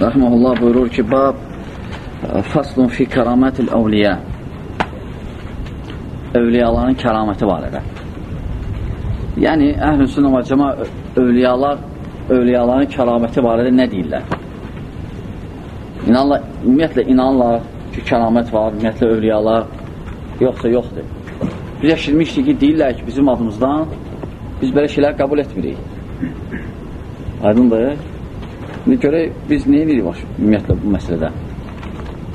Rəhməhullah buyurur ki, bab faslun fi kəramətil əvliyə Övliyaların kəraməti var edə. Yəni, əhl-i sünnə və cəma övliyalar, övliyaların kəraməti barədə nə deyirlər? İnanlar, ümumiyyətlə inanırlar ki, kəramət var, ümumiyyətlə övliyalar yoxsa yoxdur. Biz eşitmişdik ki, deyirlər ki, bizim adımızdan biz belə şeylər qəbul etmirik. Aydındır. Görək, biz nə edirik baş, ümumiyyətlə bu məsələdə?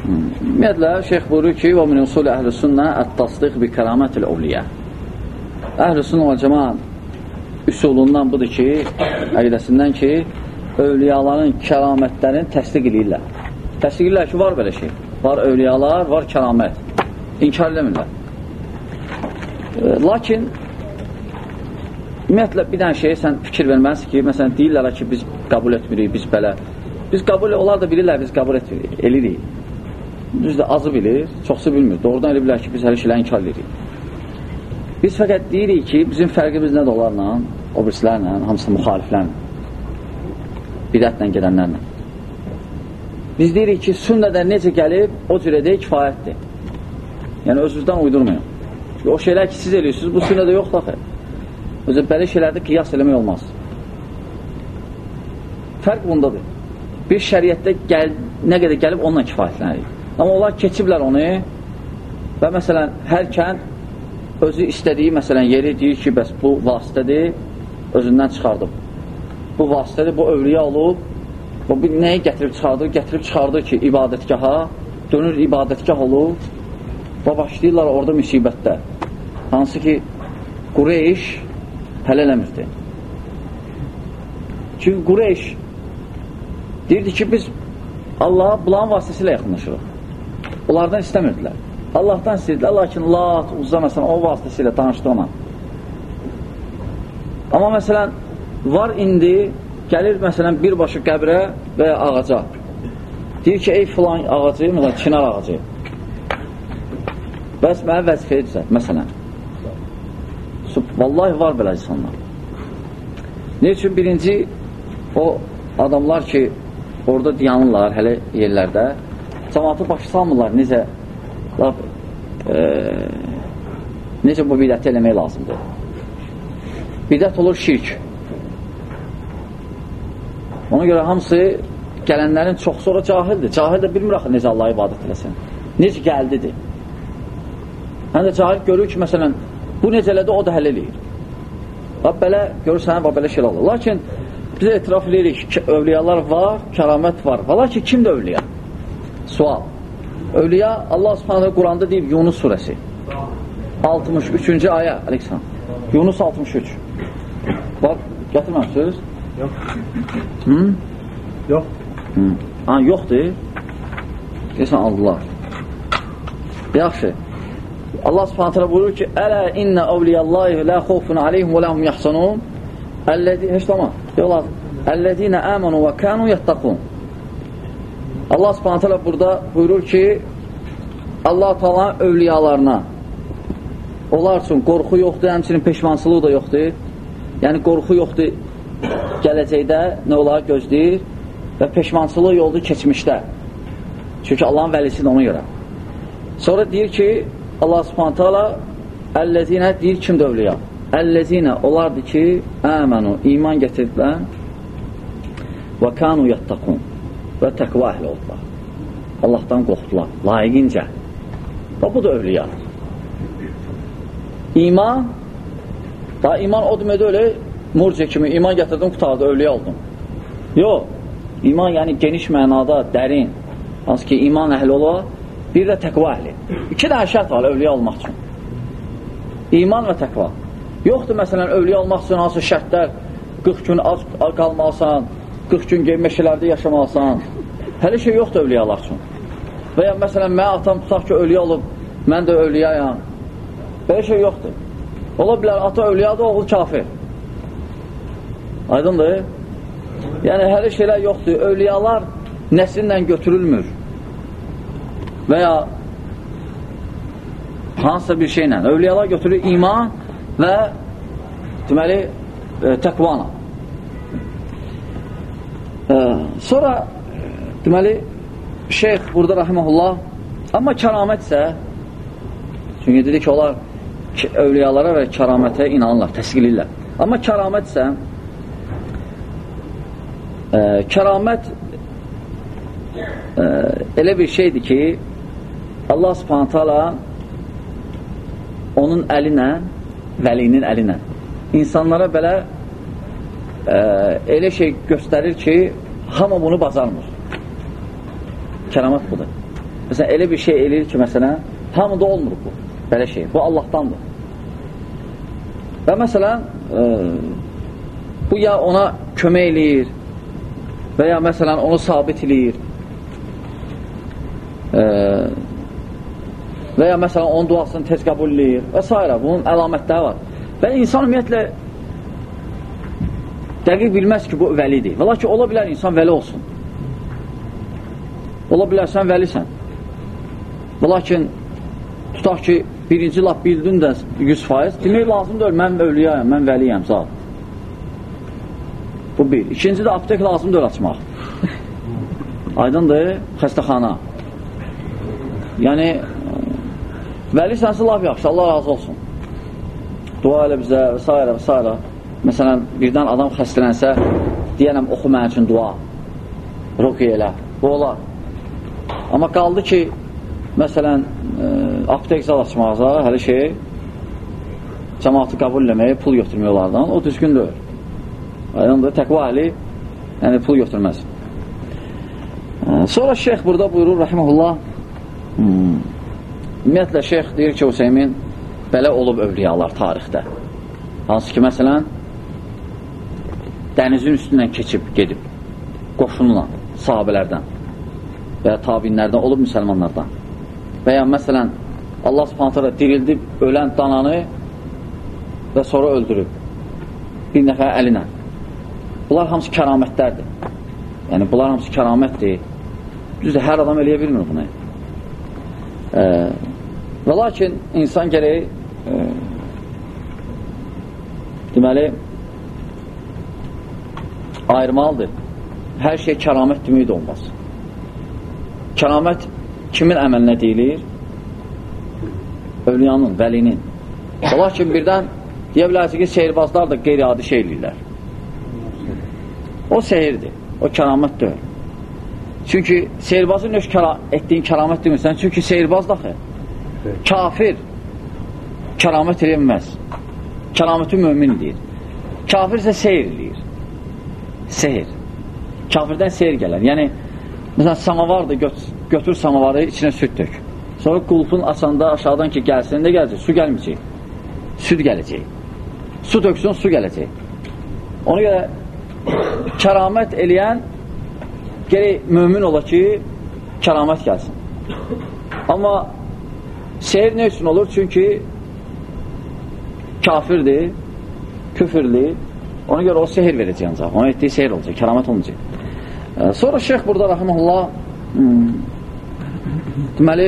Hmm. Ümumiyyətlə, şeyx buyurur ki, və min usul əhl-i sünnə ət-tasdiq bi kəramətil ovliyə. Əhl-i sünnə və cəmaat üsulundan budur ki, əqidəsindən ki, övliyaların kəramətlərini təsdiq edirlər. Təsdiq edirlər ki, var belə şey. Var övliyalar, var kəramət. İnkar eləmirlər. Lakin Ümumiyyətlə, bir dənə şeyə sən fikir verməlisin ki, məsələn, deyirlər ki, biz qəbul etmirik, biz belə. Biz qəbul, onlar da bilirlər, biz qəbul etmirik, elirik. Düzdür, azı bilir, çoxsu bilmir. Doğrudan elə bilər ki, biz hər şeyləri inkar edirik. Biz fəqət deyirik ki, bizim fərqimiz nədir onlarla, o birislərlə, hamısı müxaliflərlə, bidətlə gedənlərlə. Biz deyirik ki, sünnədən necə gəlib, o cür edək kifayətdir. Yəni, özünüzdən uydurmayın. Çünki o şeylər ki, siz eləyirsiniz, bu sünnədə yoxdur axı. Özü, belə şeylərdə qiyas eləmək olmaz. Fərq bundadır. Bir şəriətdə gəl, nə qədər gəlib onunla kifayətlənir. Amma onlar keçiblər onu və məsələn, hər kənd özü istədiyi məsələn, yeri deyir ki, bəs bu vasitədir, özündən çıxardıb. Bu vasitədir, bu övliyə olub, bu nəyi gətirib çıxardır? Gətirib çıxardır ki, ibadətgaha, dönür ibadətgah olub və başlayırlar orada müsibətdə. Hansı ki, Qureyş hələ eləmirdi. Çünki Qureyş deyirdi ki, biz Allaha bulan vasitəsilə yaxınlaşırıq. Onlardan istəmirdilər. Allahdan istəyirdilər, lakin Lat, məsələn, o vasitəsilə tanışdı ona. Amma məsələn, var indi, gəlir məsələn, birbaşı qəbrə və ya ağaca. Deyir ki, ey filan ağacı, məsələn, çinar ağacı. Bəs mənə vəzifə edirsən, məsələn. Vallahi var belə insanlar. Ne üçün? Birinci, o adamlar ki, orada dayanırlar hələ yerlərdə, cəmatı başı salmırlar, necə laf, e, necə bu bidəti eləmək lazımdır. Bidət olur şirk. Ona görə hamısı gələnlərin çox sonra cahildir. Cahil də bilmir axı necə Allah ibadət eləsin. Necə gəldidir. Həm də cahil görür ki, məsələn, Bu necələdir, o da həll eləyir. Və belə görürsən, və belə şeylər olur. Lakin biz etiraf edirik ki, övliyalar var, kəramət var. Və lakin kimdir övliya? Sual. Övliya Allah Subhanahu Quranda deyib Yunus surəsi. 63-cü ayə, Əleyhisselam. Yunus 63. Bax, gətirməmsiniz? Yox. Hı? Yox. Hı. Ha, yoxdur. Deyəsən, aldılar. Yaxşı. Allah subhanət hələ buyurur ki, Ələ innə əvliyallahi lə xofun aleyhim və ləhum yaxsanun Əlləzi, heç tamam, yoxlar Əlləzinə əmənu və kənu yəttəqun Allah subhanət hələ burada buyurur ki, Allah talan övliyalarına onlar üçün qorxu yoxdur, həmçinin peşmansılığı da yoxdur. Yəni, qorxu yoxdur gələcəkdə nə olar gözləyir və peşmansılığı yoldur keçmişdə. Çünki Allahın vəlisidir ona görə. Sonra deyir ki, Allah subhanətə ala əlləzinə deyir kim dövlüyə? Əlləzinə onlardır ki, əmənu, iman gətirdilər və kanu yattaqun və təqva əhli oldular. Allahdan qorxdular, layiqincə. Və bu da övliya. İman, da iman o demək öyle, murciə kimi iman gətirdim, qutardı, övliya oldum. Yox, iman yəni geniş mənada, dərin, hansı ki, iman əhli olar, Bir də təqva əhli. İki dənə şərt var övliya olmaq üçün. İman və təqva. Yoxdur, məsələn, övliya olmaq üçün hansı şərtlər 40 gün az qalmalısan, 40 gün meşələrdə yaşamalısan. Hələ şey yoxdur övliyalar üçün. Və ya məsələn, mən atam tutaq ki, övliya olub, mən də övliyayam. Belə şey yoxdur. Ola bilər, ata övliyadır, oğul kafir. Aydındır? Yəni, hələ şeylər yoxdur. Övliyalar nəsinlə götürülmür və ya hansısa bir şeylə. Övliyalar götürür iman və deməli, e, təqvana. E, sonra deməli, şeyx burada rahiməhullah amma kəramət isə çünki dedi ki, onlar övliyalara və kəramətə inanırlar, təsqilirlər. Amma kəramət isə e, kəramət e, elə bir şeydir ki, Allah subhanətə ala onun əli ilə, vəlinin əli ilə insanlara belə e, elə şey göstərir ki, hamı bunu bazarmır. Kəramat budur. Məsələn, elə bir şey eləyir ki, məsələn, hamıda olmur bu, belə şey. Bu Allahdandır. Və məsələn, e, bu ya ona kömək eləyir və ya məsələn, onu sabit eləyir e, və ya məsələn, onun duasını tez qəbul eləyir və s. Bunun əlamətləri var. Və insan ümumiyyətlə dəqiq bilməz ki, bu vəlidir. Və lakin ola bilər insan vəli olsun. Ola bilər sən vəlisən. Və lakin tutaq ki, birinci lap bildin də 100%, demək lazımdır, mən övliyayım, mən vəliyəm, zat. Bu bir. İkinci də aptek lazımdır açmaq. Aydındır, xəstəxana. Yəni, vəlisənsə laf yaxşı, Allah razı olsun dua elə bizə və s. və s. Məsələn, birdən adam xəstələnsə, deyənəm, oxu mənim üçün dua, ruqiyə elə, bu olar. Amma qaldı ki, məsələn, e, aptek zal açmağa, hələ şey, cəmatı qəbul eləməyə, pul götürmək onlardan, o düzgün deyil. Aydındır, təqva əli, yəni pul götürməz. E, sonra şeyx burada buyurur, rəhməhullah, hmm, ümumiyyətlə, şeyx deyir ki, Hüseymin, belə olub övliyalar tarixdə. Hansı ki, məsələn, dənizin üstündən keçib, gedib, qoşunla, sahabələrdən və ya tabinlərdən olub müsəlmanlardan. Və ya məsələn, Allah subhanətə dirildib ölən dananı və sonra öldürüb bir nəfər əlinə. Bunlar hamısı kəramətlərdir. Yəni, bunlar hamısı kəramətdir. Düzdür, hər adam eləyə bilmir bunu. E, və lakin insan gərək deməli ayırmalıdır. Hər şey kəramət demək də olmaz. Kəramət kimin əməlinə deyilir? Övliyanın, vəlinin. Lakin birdən deyə bilərsə ki, seyirbazlar da qeyri-adi şey eləyirlər. O sehirdir, o kəramət deyil. Çünki seyirbazın öz kəra etdiyin kəramət demirsən, çünki seyirbaz daxı kafir kəramət eləməz. Kəraməti mömin deyir. Kafir isə seyr eləyir. Seyr. Kafirdən seyr gələr. Yəni, məsələn, samavardır, götür, götür samavarı, içinə süd dök. Sonra qulpun açanda aşağıdan ki, gəlsin, nə gələcək? Su gəlməyəcək. Süd gələcək. Su döksün, su gələcək. Ona görə kəramət eləyən gerək mömin ola ki, kəramət gəlsin. Amma seyir nə üçün olur? Çünki kafirdir, küfürlü. Ona görə o sehir verəcək ancaq. Ona etdiyi sehir olacaq, kəramət olmayacaq. Sonra şeyx burada rəhməhullah hmm, deməli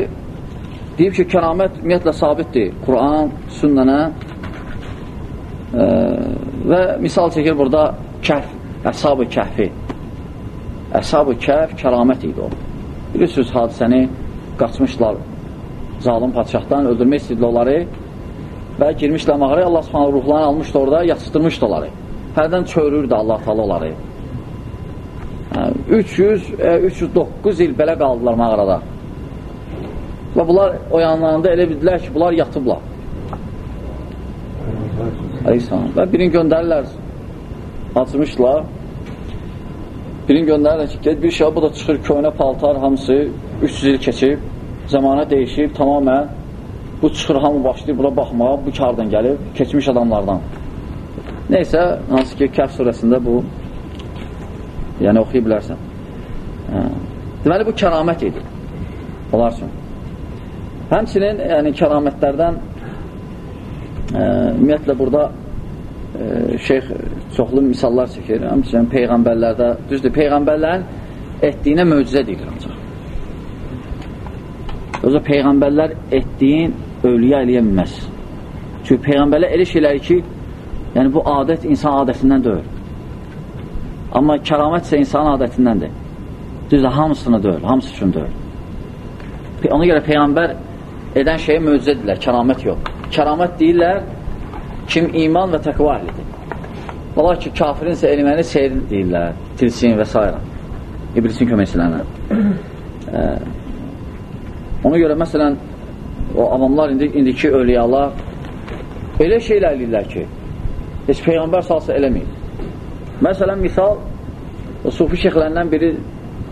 deyib ki, kəramət ümumiyyətlə sabitdir. Quran, sünnənə e, və misal çəkir burada kəhf, əshab-ı kəhfi. Əshab-ı kəhf kəramət idi o. Bilirsiniz, hadisəni qaçmışlar zalim padişahdan, öldürmək istəyirlər onları və girmişlər mağaraya, Allah subhanə ruhlarını almışdı orada, yatışdırmışdı onları. Hərdən çörürdü Allah talı onları. 300, 309 il belə qaldılar mağarada. Və bunlar oyanlarında elə bildilər ki, bunlar yatıblar. Aleyhisselam. Və birini göndərirlər, açmışlar. Birini göndərirlər ki, bir şey, bu da çıxır köynə paltar, hamısı 300 il keçib, zamana dəyişib, tamamən Bu çıxır, hamı başlayır bura baxmağa, bu kardan gəlib, keçmiş adamlardan. Neysə, hansı ki, Kəhv surəsində bu, yəni oxuya bilərsən. Hə. Deməli, bu kəramət idi. Onlar üçün. Həmçinin, yəni kəramətlərdən e, ümumiyyətlə burada e, şeyx çoxlu misallar çəkir. Həmçinin peyğəmbərlərdə, düzdür, peyğəmbərlərin etdiyinə möcüzə deyilir ancaq. Özü peyğəmbərlər etdiyin övliya eləyə bilməz. Çünki Peyğəmbərlər elə şeylər ki, yəni bu adət insan adətindən deyil. Amma kəramət isə insan adətindəndir. Düzdür, hamısını deyil, hamısı üçün deyil. Ona görə Peyğəmbər edən şeyə möcüzə deyirlər, kəramət yox. Kəramət deyirlər, kim iman və təqva əhlidir. Valla ki, kafirin isə elməni seyir deyirlər, tilsin və s. İblisin köməkçilərinə. Ona görə, məsələn, o avamlar, indi, indiki ölüyalar elə şeylər eləyirlər ki, heç Peyğəmbər salsa eləməyib. Məsələn, misal, o sufi şeyxlərindən biri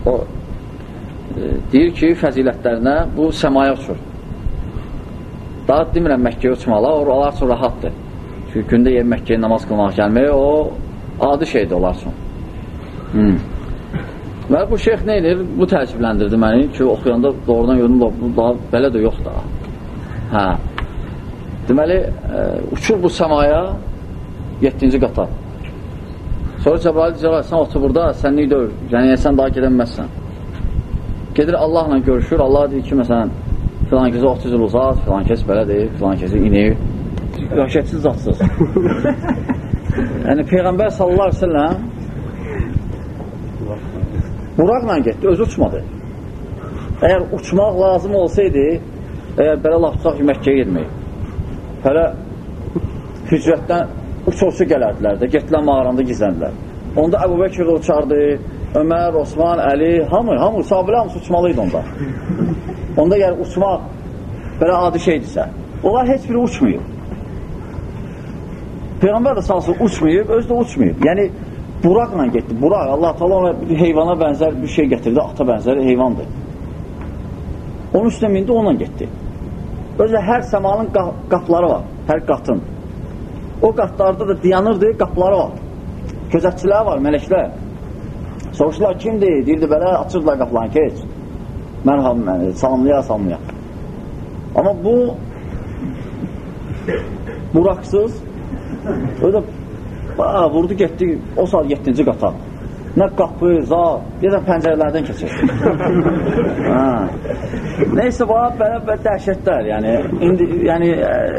o e, deyir ki, fəzilətlərinə bu səmaya uçur. Daha demirəm Məkkəyə uçmalar, oralar üçün rahatdır. Çünki gündə yer Məkkəyə namaz qılmaq gəlmək, o adi şeydir onlar üçün. Hmm. Və bu şeyx nə edir? Bu təəccübləndirdi məni ki, oxuyanda doğrudan gördüm, bu daha belə də yox da. Hə. Deməli, ə, e, uçur bu səmaya 7-ci qata. Sonra Cəbrail deyir, sən otur burada, sən niyə dövr? Yəni, sən daha gedənməzsən. Gedir Allahla görüşür, Allah deyir ki, məsələn, filan kəsi 30 il uzat, filan kəs belədir, filan kəsi inir. Rəhşətsiz zatsız. yəni Peyğəmbər sallallahu aleyhi ve sellem Buraqla getdi, özü uçmadı. Əgər uçmaq lazım olsaydı, əgər belə laf tutaq ki, Məkkəyə girmək, hələ hicrətdən uç-uçu gələrdilər də, getdilər mağaranda gizləndilər. Onda Əbu Bəkir uçardı, Ömər, Osman, Əli, hamı, hamı, sahabilə hamısı uçmalıydı onda. Onda yəni uçmaq belə adi şeydirsə, onlar heç biri uçmuyub. Peyğəmbər də salsın uçmayıb, özü də uçmayıb. Yəni, buraqla getdi. Buraq, Allah taala ona bir heyvana bənzər bir şey gətirdi, ata bənzər heyvandır. Onun üstünə mindi, onunla getdi. Özü hər səmanın qapları var, hər qatın. O qatlarda da dayanırdı, qapıları var. Gözətçilər var, mələklər. Soruşdular, kimdir? Deyirdi, belə açırdılar qapılarını, keç. Mərhab məni, salamlaya, salamlaya. Amma bu buraqsız öyle bağa, vurdu, getdi o saat 7-ci qata. Nə qapı, zal, deyəsən pəncərələrdən keçir. Neysə, bağa, belə, belə dəhşətlər. Yəni, indi, yəni,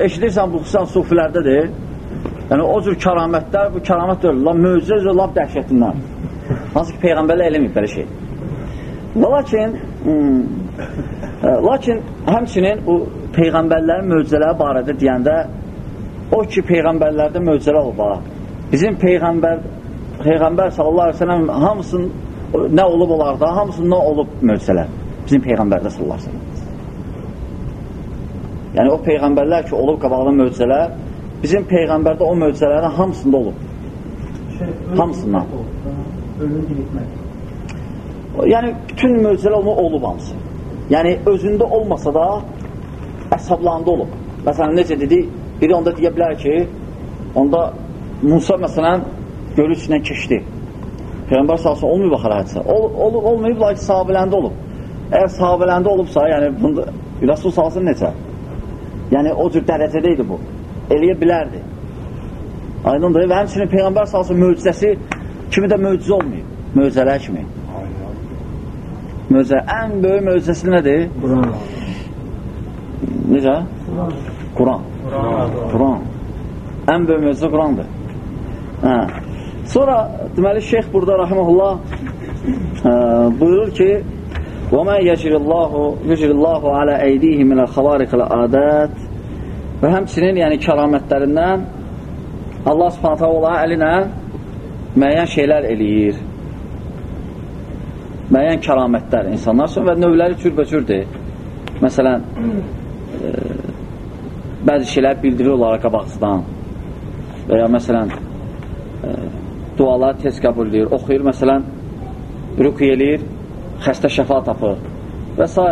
eşidirsən, bu xüsusən sufilərdədir. Yəni, o cür kəramətlər, bu kəramət deyil, la möcüzə, laf dəhşətindən. Hansı ki, Peyğəmbərlə eləməyib belə şey. Lakin, hmm, lakin həmçinin bu Peyğəmbərlərin möcüzələri barədə deyəndə o ki, Peyğəmbərlərdə möcüzələr olub. Bizim Peyğəmbər Peyğəmbər sallallahu aleyhi ve sellem hamısının nə olub olardı, hamısının nə olub möcüzələr. Bizim Peyğəmbərdə sallallahu aleyhi ve sellem. Yəni o Peyğəmbərlər ki, olub qabağında möcüzələr, bizim Peyğəmbərdə o möcüzələrin hamısında olub. Şey, hamısından. Ölüm diriltmək. Yəni, bütün möcüzələr onu olub hamısı. Yəni, özündə olmasa da əsablarında olub. Məsələn, necə dedik, biri onda deyə bilər ki, onda Musa məsələn gölü içindən keçdi. Peyğəmbər salsın olmayıb axara hədisə. Ol, olub, olmayıb, lakin sahabiləndə olub. Əgər sahabiləndə olubsa, yəni bunda, Rasul salsın necə? Yəni o cür dərəcədə idi bu. Eləyə bilərdi. Aydındır. Və həmçinin Peyğəmbər salsın möcüzəsi kimi də möcüzə olmayıb. Möcüzələr kimi. Möcüzə. Ən böyük möcüzəsi nədir? Quran. Necə? Quran. Quran. Ən böyük möcüzə Qurandır. Hə. Sonra deməli şeyx burada rahimehullah buyurur ki: "Və mə yecrillahu yecrillahu ala eydihi minəl xavariqil adat" və həmçinin yəni kəramətlərindən Allah Subhanahu taala əlinə müəyyən şeylər eləyir müəyyən kəramətlər insanlar üçün və növləri cürbəcürdür. Məsələn, e, bəzi şeylər bildirir onlara qabaqsıdan və ya məsələn, e, dualar tez qəbul edir, oxuyur, məsələn, rüqy eləyir, xəstə şəfa tapır və s.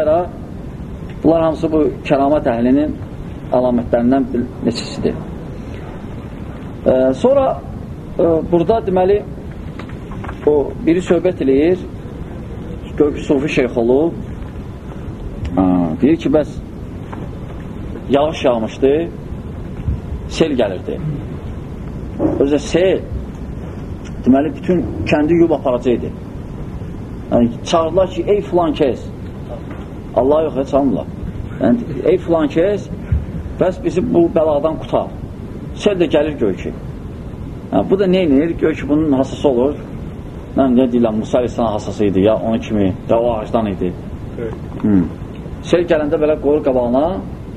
Bunlar hamısı bu kəramət əhlinin əlamətlərindən neçəsidir. E, sonra e, burada deməli o biri söhbət eləyir sufi şeyx olub, deyir ki, bəs yağış yağmışdı, sel gəlirdi. Özə sel, deməli, bütün kəndi yub aparacaqdı. Yəni, çağırdılar ki, ey filan kəs, Allah yox, çağırmırlar. Yəni, ey filan kəs, bəs bizi bu bəladan qutar. Sel də gəlir göy ki. Yəni, bu da neynir? Göy ki, bunun hasısı olur. Mən nə deyirəm, Musa Aleyhisselam hasası idi, ya onun kimi, ya o ağacdan idi. Hmm. Sel gələndə belə qoyur qabağına,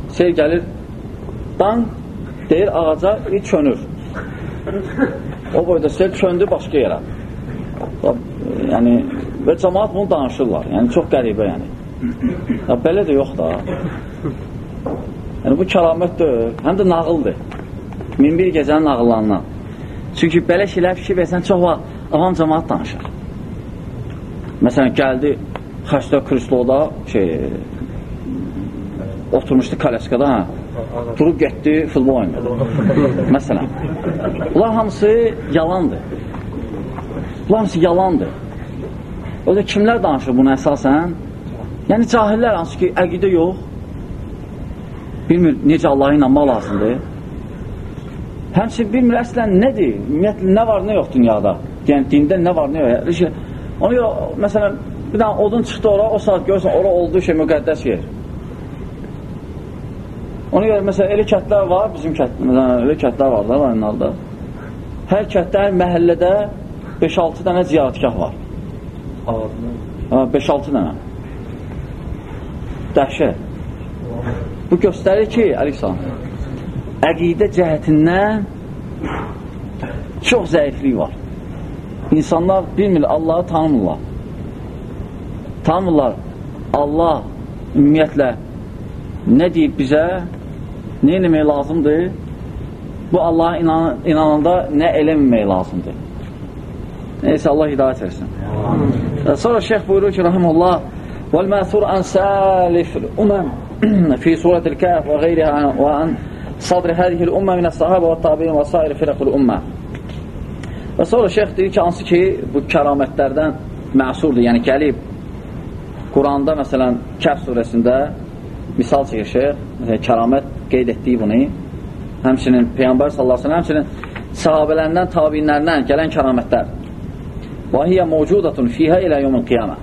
sel gəlir, dan deyir ağaca, il çönür. O boyda sel çöndü başqa yerə. Yəni, və cəmaat bunu danışırlar. Yəni, çox qəribə, yəni. Ya, belə də yox da. Yəni, bu kəramət deyil, həm də nağıldır. Min bir gecənin nağıllarından. Çünki belə şeylər fikir versən, çox vaxt avam cəmaat danışır. Məsələn, gəldi xəstə Krisloda şey, oturmuşdu kələskada, hə, durub getdi, futbol oynadı. Məsələn. Bunlar hamısı yalandır. Bunlar hamısı yalandır. O da kimlər danışır bunu əsasən? Yəni cahillər hansı ki, əqidə yox, bilmir necə Allah'a inanmaq lazımdır. Həmçin bilmir əslən nədir? Ümumiyyətlə, nə var, nə yox dünyada? Yəni, dində nə var, nə yox? Ona görə, məsələn, bir dənə odun çıxdı ora, o saat görürsən, ora olduğu şey müqəddəs yer. Ona görə, məsələn, elə kətlər var, bizim kətlər, elə kətlər var da, rayonlarda. Hər kətdə, hər məhəllədə 5-6 dənə ziyarətgah var. 5-6 dənə. Dəhşət. Bu göstərir ki, Əleyhisselam, əqidə cəhətindən çox zəiflik var. İnsanlar bilmir, Allahı tanımırlar. Tanımırlar. Allah ümumiyyətlə nə deyib bizə, nə eləmək lazımdır? Bu Allaha inan inananda nə eləməmək lazımdır? Neysə, Allah hidayət versin. Sonra şeyh buyurur ki, rahimullah, وَالْمَاثُرْ عَنْ سَالِفِ الْأُمَمِ في سورة الكهف وغيرها وعن صدر هذه الأمة من الصحابة والتابعين وصائر فرق الأمة Və sonra şeyx deyir ki, hansı ki, bu kəramətlərdən məsurdur, yəni gəlib Quranda, məsələn, Kəhv surəsində misal çəkir şeyx, məsələn, kəramət qeyd etdiyi bunu, həmçinin Peyyambər sallallahu aleyhi həmçinin sahabələrindən, tabinlərindən gələn kəramətlər. Və hiyə mövcudatun fiyhə ilə yomul qiyamə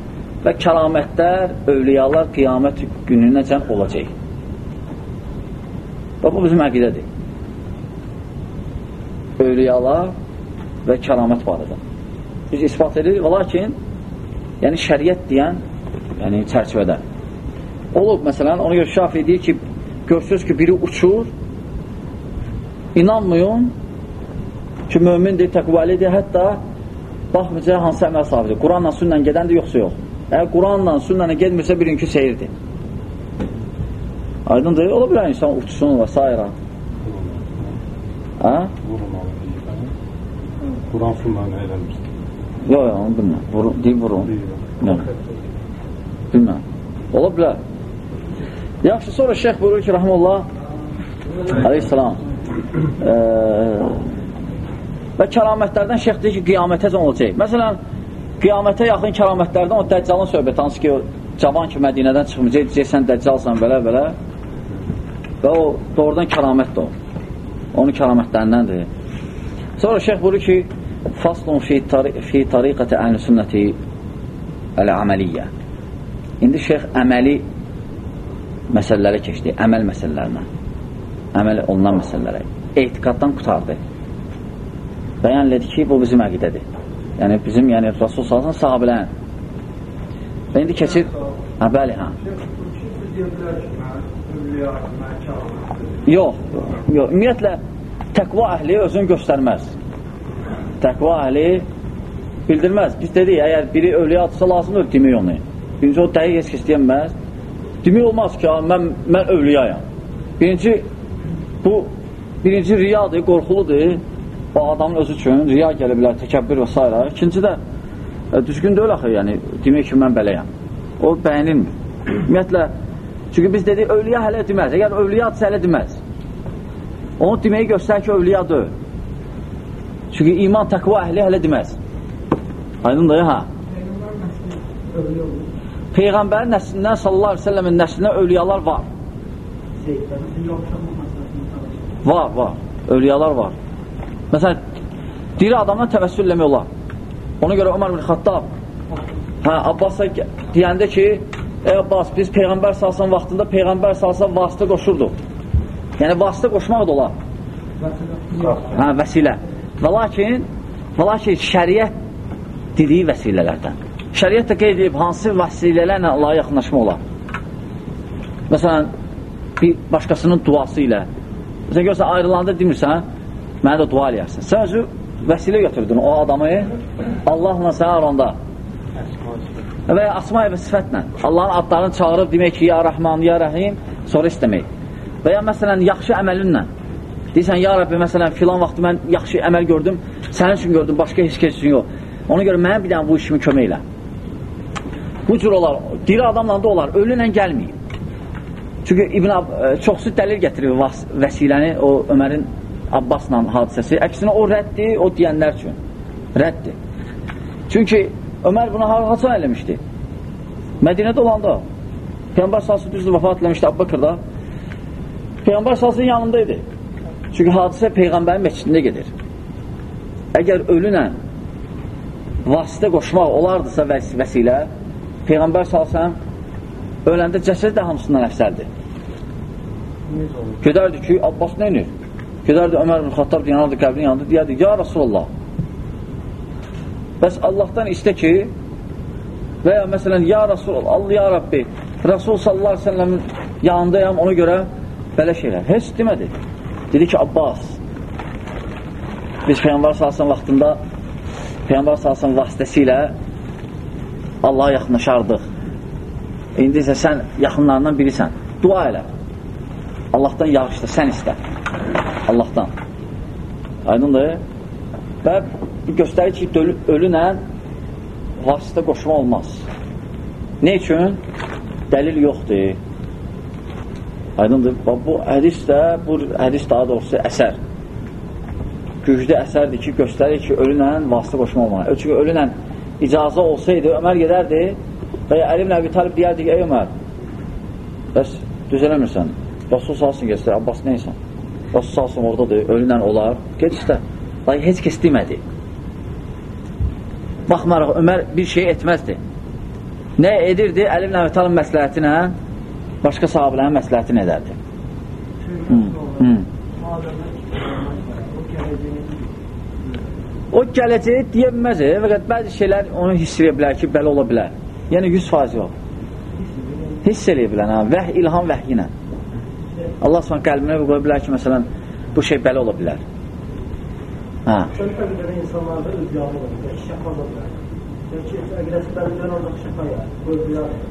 və kəramətlər, övliyalar qiyamət gününəcən olacaq. Və bu bizim əqidədir. Övliyalar və kəramət barədə. Biz ispat edirik, və lakin yəni şəriət deyən yəni çərçivədə. Olub, məsələn, ona görə şafi deyir ki, görsünüz ki, biri uçur, inanmayın ki, mömindir, təqvəlidir, hətta baxmayacaq hansı əməl sahibidir. Quranla, sünnlə gedəndir, yoxsa yox. Əgər Quranla, sünnlə getmirsə, birinki seyirdir. Aydındır, ola bilər insan uçsun və s. Hə? Quran sünnəni eləmişdir. Yox, yox, onu bilməm. Vurun, deyib vurun. Bilməm. Ola bilər. Yaxşı, sonra şeyx buyurur ki, rəhməllah, aleyhissalam, e, və kəramətlərdən şeyx deyir ki, qiyamətəcən olacaq. Məsələn, qiyamətə yaxın kəramətlərdən o dəccalın söhbəti, hansı ki, cavan ki, Mədinədən çıxmayacaq, deyəcəksən, dəccalsan, belə-belə. Və o, doğrudan kəramətdir o. Onun kəramətlərindəndir. Sonra şeyx buyurur ki, faslun fi, tari fi tariqəti əhl-i sünnəti əl-əməliyyə. İndi şeyx əməli məsələlərə keçdi, əməl məsələlərinə. Əməl olunan məsələlərə. Etiqaddan qutardı. Bəyan elədi ki, bu bizim əqidədir. Yəni, bizim, yəni, Rasul salsın sahabilərin. Və indi keçir, hə, bəli, hə. Yox, yox, ümumiyyətlə, təqva əhli özünü göstərməz. Təqva əhli bildirməz. Biz dedik, əgər biri övliyə atsa lazımdır, demək onu. Birinci, o dəqiq heç kəs deyəməz. Demək olmaz ki, mən, mən övliyayam. Birinci, bu birinci riyadır, qorxuludur. O adamın özü üçün riya gələ bilər, təkəbbür və s. İkinci də, e, düzgün deyil axı, yəni, demək ki, mən beləyəm. O bəyənilmir. Ümumiyyətlə, çünki biz dedik, övliya hələ deməz. Əgər övliyadsa hələ deməz. Onu deməyi göstər ki, övliya deyil. Çünki iman, təqva əhli hələ deməz. Aydın da hə? Peyğəmbərin nəslindən, sallallahu aleyhi ve sellemin nəslindən övliyalar var. Var, var. Övliyalar var. Məsələn, diri adamdan təvəssül eləmək olar. Ona görə Ömər bin Xattab hə, Abbas'a deyəndə ki, ey Abbas, biz Peyğəmbər salsan vaxtında Peyğəmbər salsan vasitə qoşurduq. Yəni, vasitə qoşmaq da olar. Hə, vəsilə. Və lakin, və lakin şəriət dediyi vəsilələrdən. Şəriət də qeyd edib, hansı vəsilələrlə Allaha yaxınlaşma olar? Məsələn, bir başqasının duası ilə. Sən görsən, ayrılanda demirsən, mənə də dua eləyərsən. Sən özü vəsilə götürdün o adamı Allahla sən aranda. Və ya asma və sifətlə. Allahın adlarını çağırıb demək ki, ya Rəhman, ya Rəhim, sonra istəmək. Və ya məsələn, yaxşı əməlinlə. Deyirsən, ya Rabbi, məsələn, filan vaxtı mən yaxşı əməl gördüm, sənin üçün gördüm, başqa heç kəs üçün yox. Ona görə mənə bir dənə bu işimi kömək elə. Bu cür olar, diri adamla da olar, ölünlə gəlməyib. Çünki İbn Ab e, çoxsu dəlil gətirir vəsiləni, o Ömərin Abbasla hadisəsi. Əksinə o rəddir, o deyənlər üçün. Rəddir. Çünki Ömər buna haçan eləmişdi? Mədinədə olanda. Peyğəmbər salsı düzdür, vəfat eləmişdi Abbaqırda. Peyğəmbər salsın yanındaydı. Çünki hadisə Peyğəmbərin meçidində gedir. Əgər ölünə vasitə qoşmaq olardısa vəs vəsilə, Peyğəmbər salsam öləndə cəsəd də hamısından əfsəldir. Gedərdi ki, Abbas nə inir? Gedərdi Ömər bin Xattab yanardı qəbrin yanında, deyərdi, ya Rasulullah, bəs Allahdan istə ki, və ya məsələn, ya Rasulullah, Allah, ya Rabbi, Rasul sallallahu aleyhi ve sellemin yanındayam, ona görə belə şeylər. Heç demədi. Dedi ki, Abbas, biz Peyğəmbər salsın vaxtında Peyğəmbər salsın vasitəsilə Allaha yaxınlaşardıq. İndi isə sən yaxınlarından birisən. Dua elə. Allahdan yağışda, sən istə. Allahdan. Aydındır. Və göstərir ki, ölünə vasitə qoşma olmaz. Ne üçün? Dəlil yoxdur. Aydındır. Bu hədis də, bu hədis daha doğrusu əsər. Güclü əsərdir ki, göstərir ki, ölünlə vasitə qoşma olmalı. Çünki ölünlə icazə olsaydı, Ömər gedərdi və ya Əli ibn Əbi Talib deyərdi ki, ey Ömər, bəs düz eləmirsən, Rasul salsın göstər, Abbas neysən? Rasul salsın oradadır, ölünlə olar, ged istə. Lakin heç kəs demədi. Baxmaraq, Ömər bir şey etməzdi. Nə edirdi? Əli ibn Əbi Talib məsləhətinə başqa sahabələrin məsləhətini edərdi. Hmm. Hmm. O gələcəyi deyə bilməz, fəqət bəzi şeylər onu hiss edə bilər ki, belə ola bilər. Yəni 100% yox. Hiss eləyə bilən, hə? vəh, ilham vəhyi ilə. Allah s.ə. qəlbinə qoya bilər ki, məsələn, bu şey belə ola bilər. Hə. insanlarda övliyalı olur, şəfa ola bilər.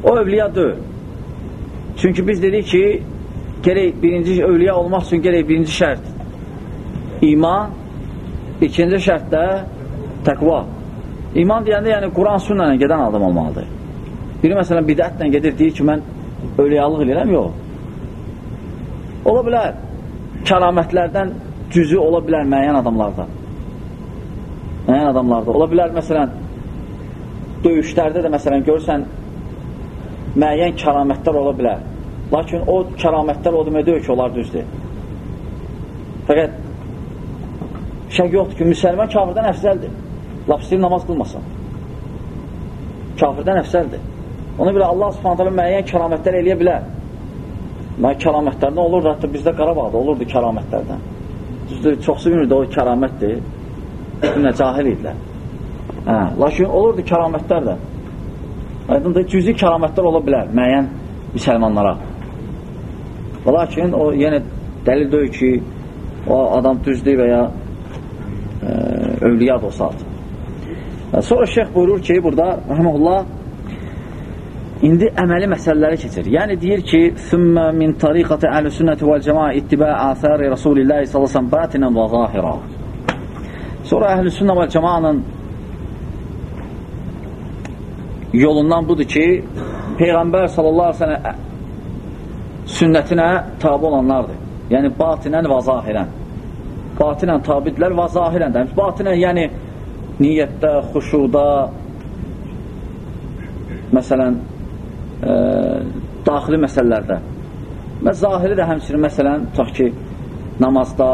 O övliya deyil. Çünki biz dedik ki, gerək birinci övliya olmaq üçün gerək birinci şərt iman, ikinci şərt də təqva. İman deyəndə, yəni Quran sünnə gedən adam olmalıdır. Biri məsələn bidətlə gedir, deyir ki, mən övliyalıq eləyirəm, yox. Ola bilər, kəramətlərdən cüzü ola bilər müəyyən adamlarda. Müəyyən adamlarda. Ola bilər, məsələn, döyüşlərdə də məsələn görürsən, müəyyən kəramətlər ola bilər. Lakin o kəramətlər o demək deyil ki, onlar düzdür. Fəqət şək yoxdur ki, müsəlman kafirdən əfzəldir. Lapsir namaz qılmasın. Kafirdən əfzəldir. Ona görə Allah subhanətələ müəyyən kəramətlər eləyə bilər. Mən kəramətlərdən olurdu, hətta bizdə Qarabağda olurdu kəramətlərdən. Düzdür, çoxsu bilmirdi o kəramətdir. Günə cahil idilər. Hə, lakin olurdu kəramətlər də. Aydındır, cüzi kəramətlər ola bilər müəyyən müsəlmanlara. Lakin o yenə dəlil deyil ki, o adam düzdür və ya e, övliyad o saat. E, sonra şeyx buyurur ki, burada rəhməlullah indi əməli məsələləri keçir. Yəni deyir ki, "Sümmə min tariqati əhlüsünnəti vəl cəmaa ittibə əsəri Rasulillahi sallallahu əleyhi və səlləm batinən və zahira." Sonra əhlüsünnə vəl cəmaanın yolundan budur ki, Peyğəmbər sallallahu aleyhi ve sellem sünnətinə tabi olanlardır. Yəni, batinən və zahirən. Batinən tabidlər və zahirən də. Batinən, yəni, niyyətdə, xuşuda, məsələn, e, daxili məsələlərdə. Və zahiri də həmçinin, məsələn, tutaq ki, namazda,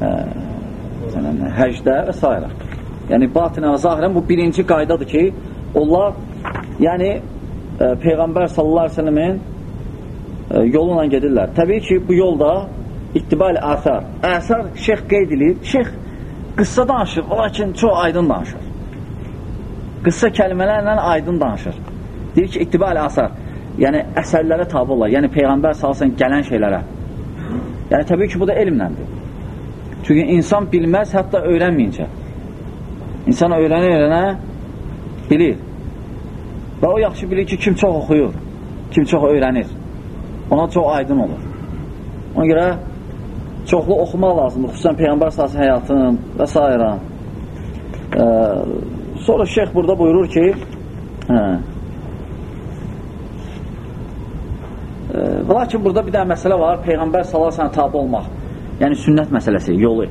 e, məsələn, həcdə və s. Yəni, batinən və zahirən bu birinci qaydadır ki, onlar yəni e, Peyğəmbər sallallahu aleyhi ve sellemin e, yolunla gedirlər. Təbii ki, bu yolda ittiba ilə əsər. Əsər şeyx qeyd edir. Şeyx qıssa danışır, lakin çox aydın danışır. qıssa kəlmələrlə aydın danışır. Deyir ki, ittiba əsər. Yəni, əsərlərə tabi olar. Yəni, Peyğəmbər salsın gələn şeylərə. Yəni, təbii ki, bu da elmləndir. Çünki insan bilməz, hətta öyrənməyincə. İnsan öyrənə-öyrənə bilir. Və o yaxşı bilir ki, kim çox oxuyur, kim çox öyrənir. Ona çox aydın olur. Ona görə çoxlu oxumaq lazımdır, xüsusən Peyğəmbər sahəsi həyatının və s. Ee, sonra şeyx burada buyurur ki, hə, e, lakin burada bir dənə məsələ var, Peyğəmbər salasına tabi olmaq, yəni sünnət məsələsi, yolu.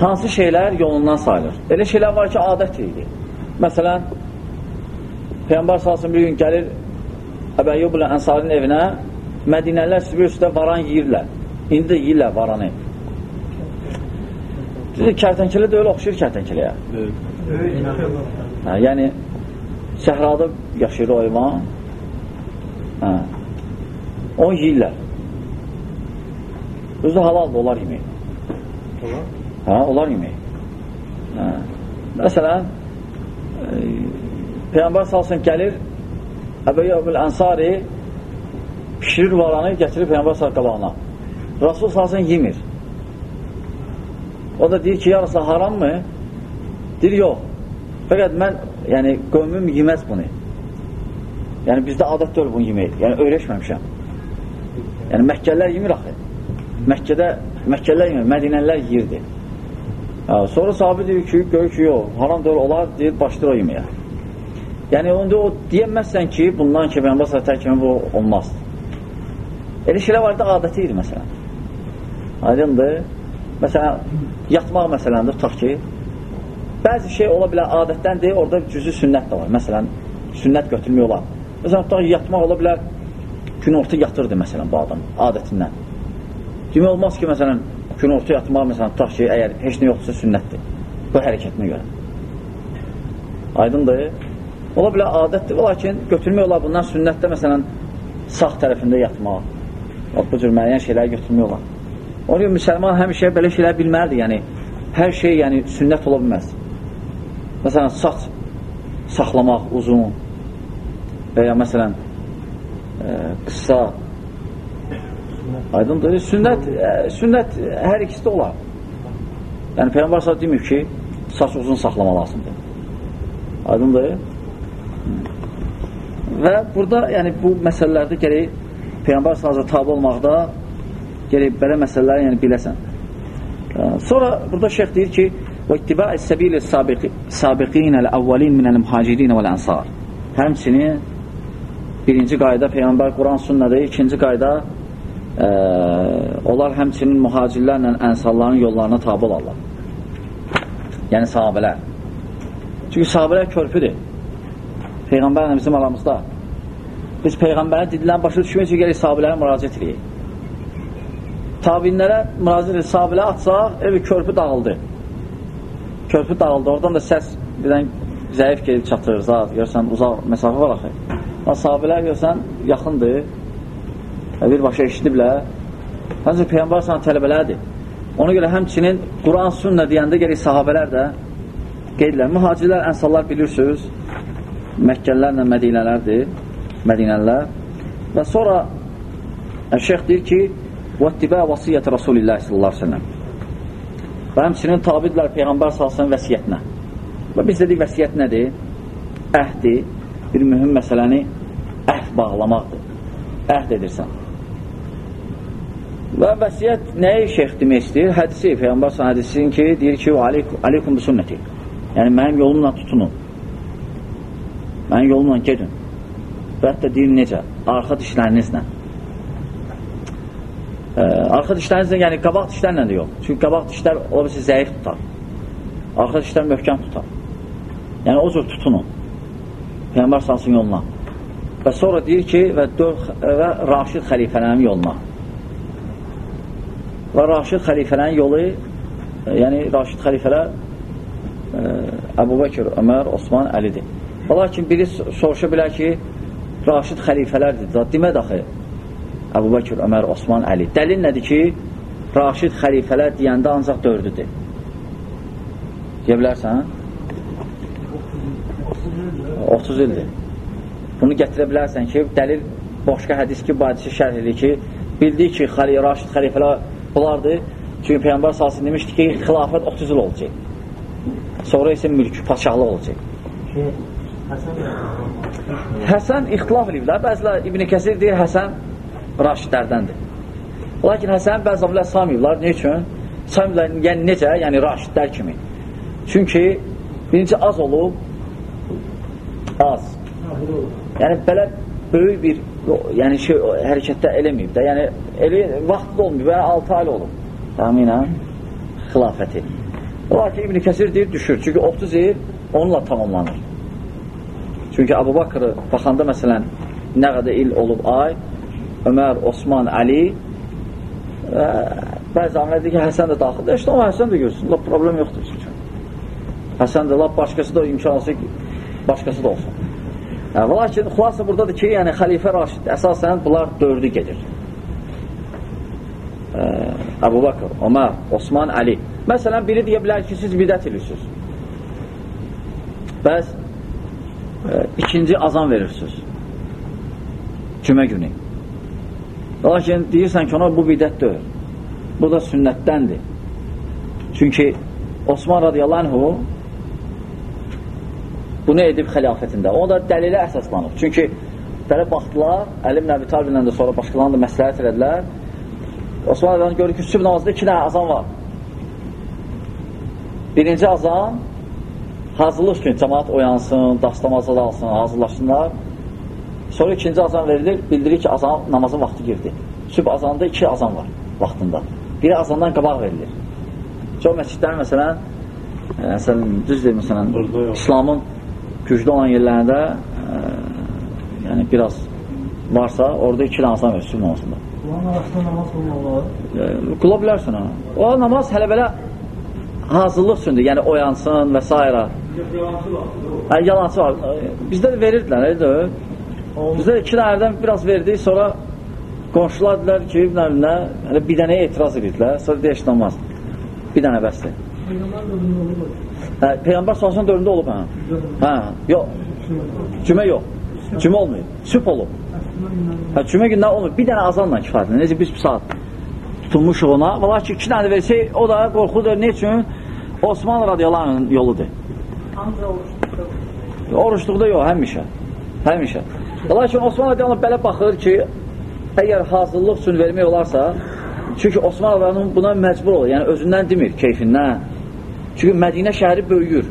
Hansı şeylər yolundan sayılır? Elə şeylər var ki, adət idi. Məsələn, Peyğəmbər salasın bir gün gəlir Əbəyyub ilə Ənsarın evinə, Mədinələr sübür üstə varan yiyirlər. İndi də yiyirlər varanı. Deyir, kərtənkələ də öyle oxşayır kərtənkələyə. Hə, yəni, səhrada yaşayır o heyvan. Hə. Onu yiyirlər. Özü halaldır, onlar yemək. Hə, onlar yemək. Hə. Məsələn, e, Peyğəmbər salsın gəlir, Əbəyyəbül Ənsari pişirir varanı, gətirir Peyğəmbər salsın qabağına. Rasul salsın yemir. O da deyir ki, ya Rasulullah haram mı? Deyir, yox. Fəqət mən, yəni, qövmüm yeməz bunu. Yəni, bizdə adət deyil bunu yemək. Yəni, öyrəşməmişəm. Yəni, Məkkəllər yemir axı. Məkkədə, Məkkəllər yemir, Mədinələr yiyirdi. Sonra sahabi deyir ki, gör ki, yox, haram deyil, olar, deyir, başlayır o yeməyə. Yəni, onda o deyəməzsən ki, bundan ki, Peyğəmbər sallallahu əleyhi bu olmaz. Elə şeylər var da adəti idi məsələn. Aydındır? Məsələn, yatmaq məsələndir, tutaq ki, bəzi şey ola bilər adətdəndir, orada cüzü sünnət də var. Məsələn, sünnət götürmək olar. Məsələn, tutaq yatmaq ola bilər, gün orta yatırdı məsələn bu adam adətindən. Demək olmaz ki, məsələn, gün orta yatmaq, məsələn, tutaq ki, əgər heç nə yoxdursa sünnətdir. Bu hərəkətinə görə. Aydındır. Ola bilər adətdir, lakin götürmək olar bundan sünnətdə, məsələn, sağ tərəfində yatmaq. Bu cür müəyyən şeyləri götürmək olar. Onun üçün müsəlman həmişə belə şeylər bilməlidir, yəni hər şey yəni sünnət ola bilməz. Məsələn, saç saxlamaq uzun və ya məsələn e, qısa aydındır. Sünnət, e, sünnət hər ikisi də olar. Yəni Peyğəmbər sallallahu demir ki, saç uzun saxlama lazımdır. Aydındır. Və burada yəni bu məsələlərdə gərək Peyğəmbər sallallahu tabi olmaqda Gerək belə məsələləri yəni biləsən. Sonra burada şeyx deyir ki, səbil sabiqin əl-əvvəlin minəl mühacirin və ənsar. Həmçinin birinci qayda Peyğəmbər Quran sünnədir, ikinci qayda ə, onlar həmçinin mühacirlərlə ənsarların yollarına tabi olarlar. Yəni sahabələr. Çünki sahabələr körpüdür. Peyğəmbərlə bizim aramızda. Biz Peyğəmbərə dedilən başa düşmək üçün gələk sahabələrə müraciət edəyik tabinlərə müraciət edib sabilə atsaq, evi körpü dağıldı. Körpü dağıldı. Oradan da səs birdən zəif gedib çatır, zat. Görsən, uzaq məsafə var axı. Sahabilər görsən, yaxındır. Birbaşa eşidiblər. Həmçin Peyğəmbər sana tələbələrdir. Ona görə həmçinin Quran sünnə deyəndə gəlir sahabələr də qeydlər. Mühacirlər, ənsallar bilirsiniz, Məkkəllərlə Mədinələrdir, Mədinələr. Və sonra şeyx deyir ki, və ittibə vasiyyət Rasulillah sallallahu aleyhi ve sellem. Və həmçinin tabidlər Peyğəmbər sallallahu vəsiyyətinə. Və biz dedik vəsiyyət nədir? Əhdi, bir mühüm məsələni əhd bağlamaqdır. Əhd edirsən. Və vəsiyyət nəyi şeyx demək istəyir? Hədisi, Peyğəmbər sallallahu hədisin ki, deyir ki, aleykum bi sünnəti. Yəni, mənim yolumla tutunun. Mənim yolumla gedin. Və hətta deyir necə? Arxa dişlərinizlə. Ə, arxa dişlərinizlə, yəni qabaq dişlərlə də yox. Çünki qabaq dişlər ola bilsin zəif tutar. Arxa dişlər möhkəm tutar. Yəni o cür tutunun. Peyğəmbər salsın yoluna. Və sonra deyir ki, və, dör, və Raşid xəlifələrin yoluna. Və Raşid xəlifələrin yolu, ə, yəni Raşid xəlifələr Əbu Bəkir, Ömər, Osman, Əlidir. Lakin biri soruşa bilər ki, Raşid xəlifələrdir. Demək daxı, Əbu Bəkir, Ömər, Osman, Əli. Dəlil nədir ki, Raşid xəlifələr deyəndə ancaq dördüdür. Deyə bilərsən? 30 ildir. Bunu gətirə bilərsən ki, dəlil başqa hədis ki, bu hədisi şərh edir ki, bildik ki, Xali, Raşid xəlifələr bunlardır. Çünki Peyyambar salsın demişdi ki, xilafət 30 il olacaq. Sonra isə mülkü, paşahlıq olacaq. Həsən ixtilaf ediblər. Bəzilər İbn Kəsir deyir, Həsən Raşidlərdəndir. Lakin Həsən bəzi zamilər samayıblar. Ne üçün? Samayıblar, yəni necə? Yəni Raşidlər kimi. Çünki birinci az olub, az. Yəni belə böyük bir yəni şey hərəkətdə eləməyib də. Yəni elə vaxtda olmayıb, yəni 6 ay olub. Təxminən xilafəti. Lakin İbn Kəsir deyir, düşür. Çünki 30 il onunla tamamlanır. Çünki Abu Bakrı baxanda məsələn nə qədər il olub ay, Ömər, Osman, Əli və bəzi aməl ki, Həsən də daxildir. İşte o Həsən də görsün. Lap problem yoxdur. Çünki. Həsən də, lap başqası da imkan olsa ki, başqası da olsun. Yəni, lakin xulasa buradadır ki, yəni xəlifə Raşid əsasən bunlar dördü gedir. Əbu Bakır, Ömər, Osman, Əli. Məsələn, biri deyə bilər ki, siz bidət edirsiniz. Bəs e, ikinci azan verirsiniz. Cümə günü. Lakin deyirsən ki, ona bu bidət deyil. Bu da sünnətdəndir. Çünki Osman radiyallahu bunu edib xilafətində. O da dəlilə əsaslanıb. Çünki belə baxdılar, Əlim Nəbi Taliblə də sonra başqalarını da məsləhət elədilər. Osman radiyallahu görür ki, sübh namazında iki dənə azan var. Birinci azan hazırlıq üçün cəmaat oyansın, dastamazı da alsın, hazırlaşsınlar. Sonra ikinci azan verilir, bildirir ki, azan, namazın vaxtı girdi. Sübh azanda iki azan var vaxtında. Biri azandan qabaq verilir. Çox məscidlər, məsələn, e, məsələn, düzdür, məsələn, İslamın güclü olan yerlərində e, yəni biraz varsa, orada iki azan verir sübh namazında. Bunun arasında namaz qılmaq E, qıla bilərsən, ha. O namaz hələ belə hazırlıq üçündür, yəni oyansın və s. Hə, yalancı var. Bizdə də verirdilər, elə Bizdə iki dənədən biraz verdik, sonra qonşular dedilər ki, nə, hələ bir dənəyə etiraz edirdilər, sonra deyək namaz. Bir dənə bəsdir. Hə, Peyğəmbər salsın dördündə olub, hə. Hə, yox. Cümə yox. Cümə olmuyor. Süp olub. Hə, cümə gündən olmuyor. Bir dənə azanla kifayətlə. Necə biz bir saat tutulmuşuq ona. Valla ki, iki dənə versək, o da qorxudur. Ne üçün? Osman radiyallahu anh yoludur. Oruçluqda yox, həmişə. Həmişə. Lakin Osman radiyallahu anh belə baxır ki, əgər hazırlıq üçün vermək olarsa, çünki Osman radiyallahu anh buna məcbur olur. Yəni, özündən demir, keyfindən. Çünki Mədinə şəhəri böyüyür.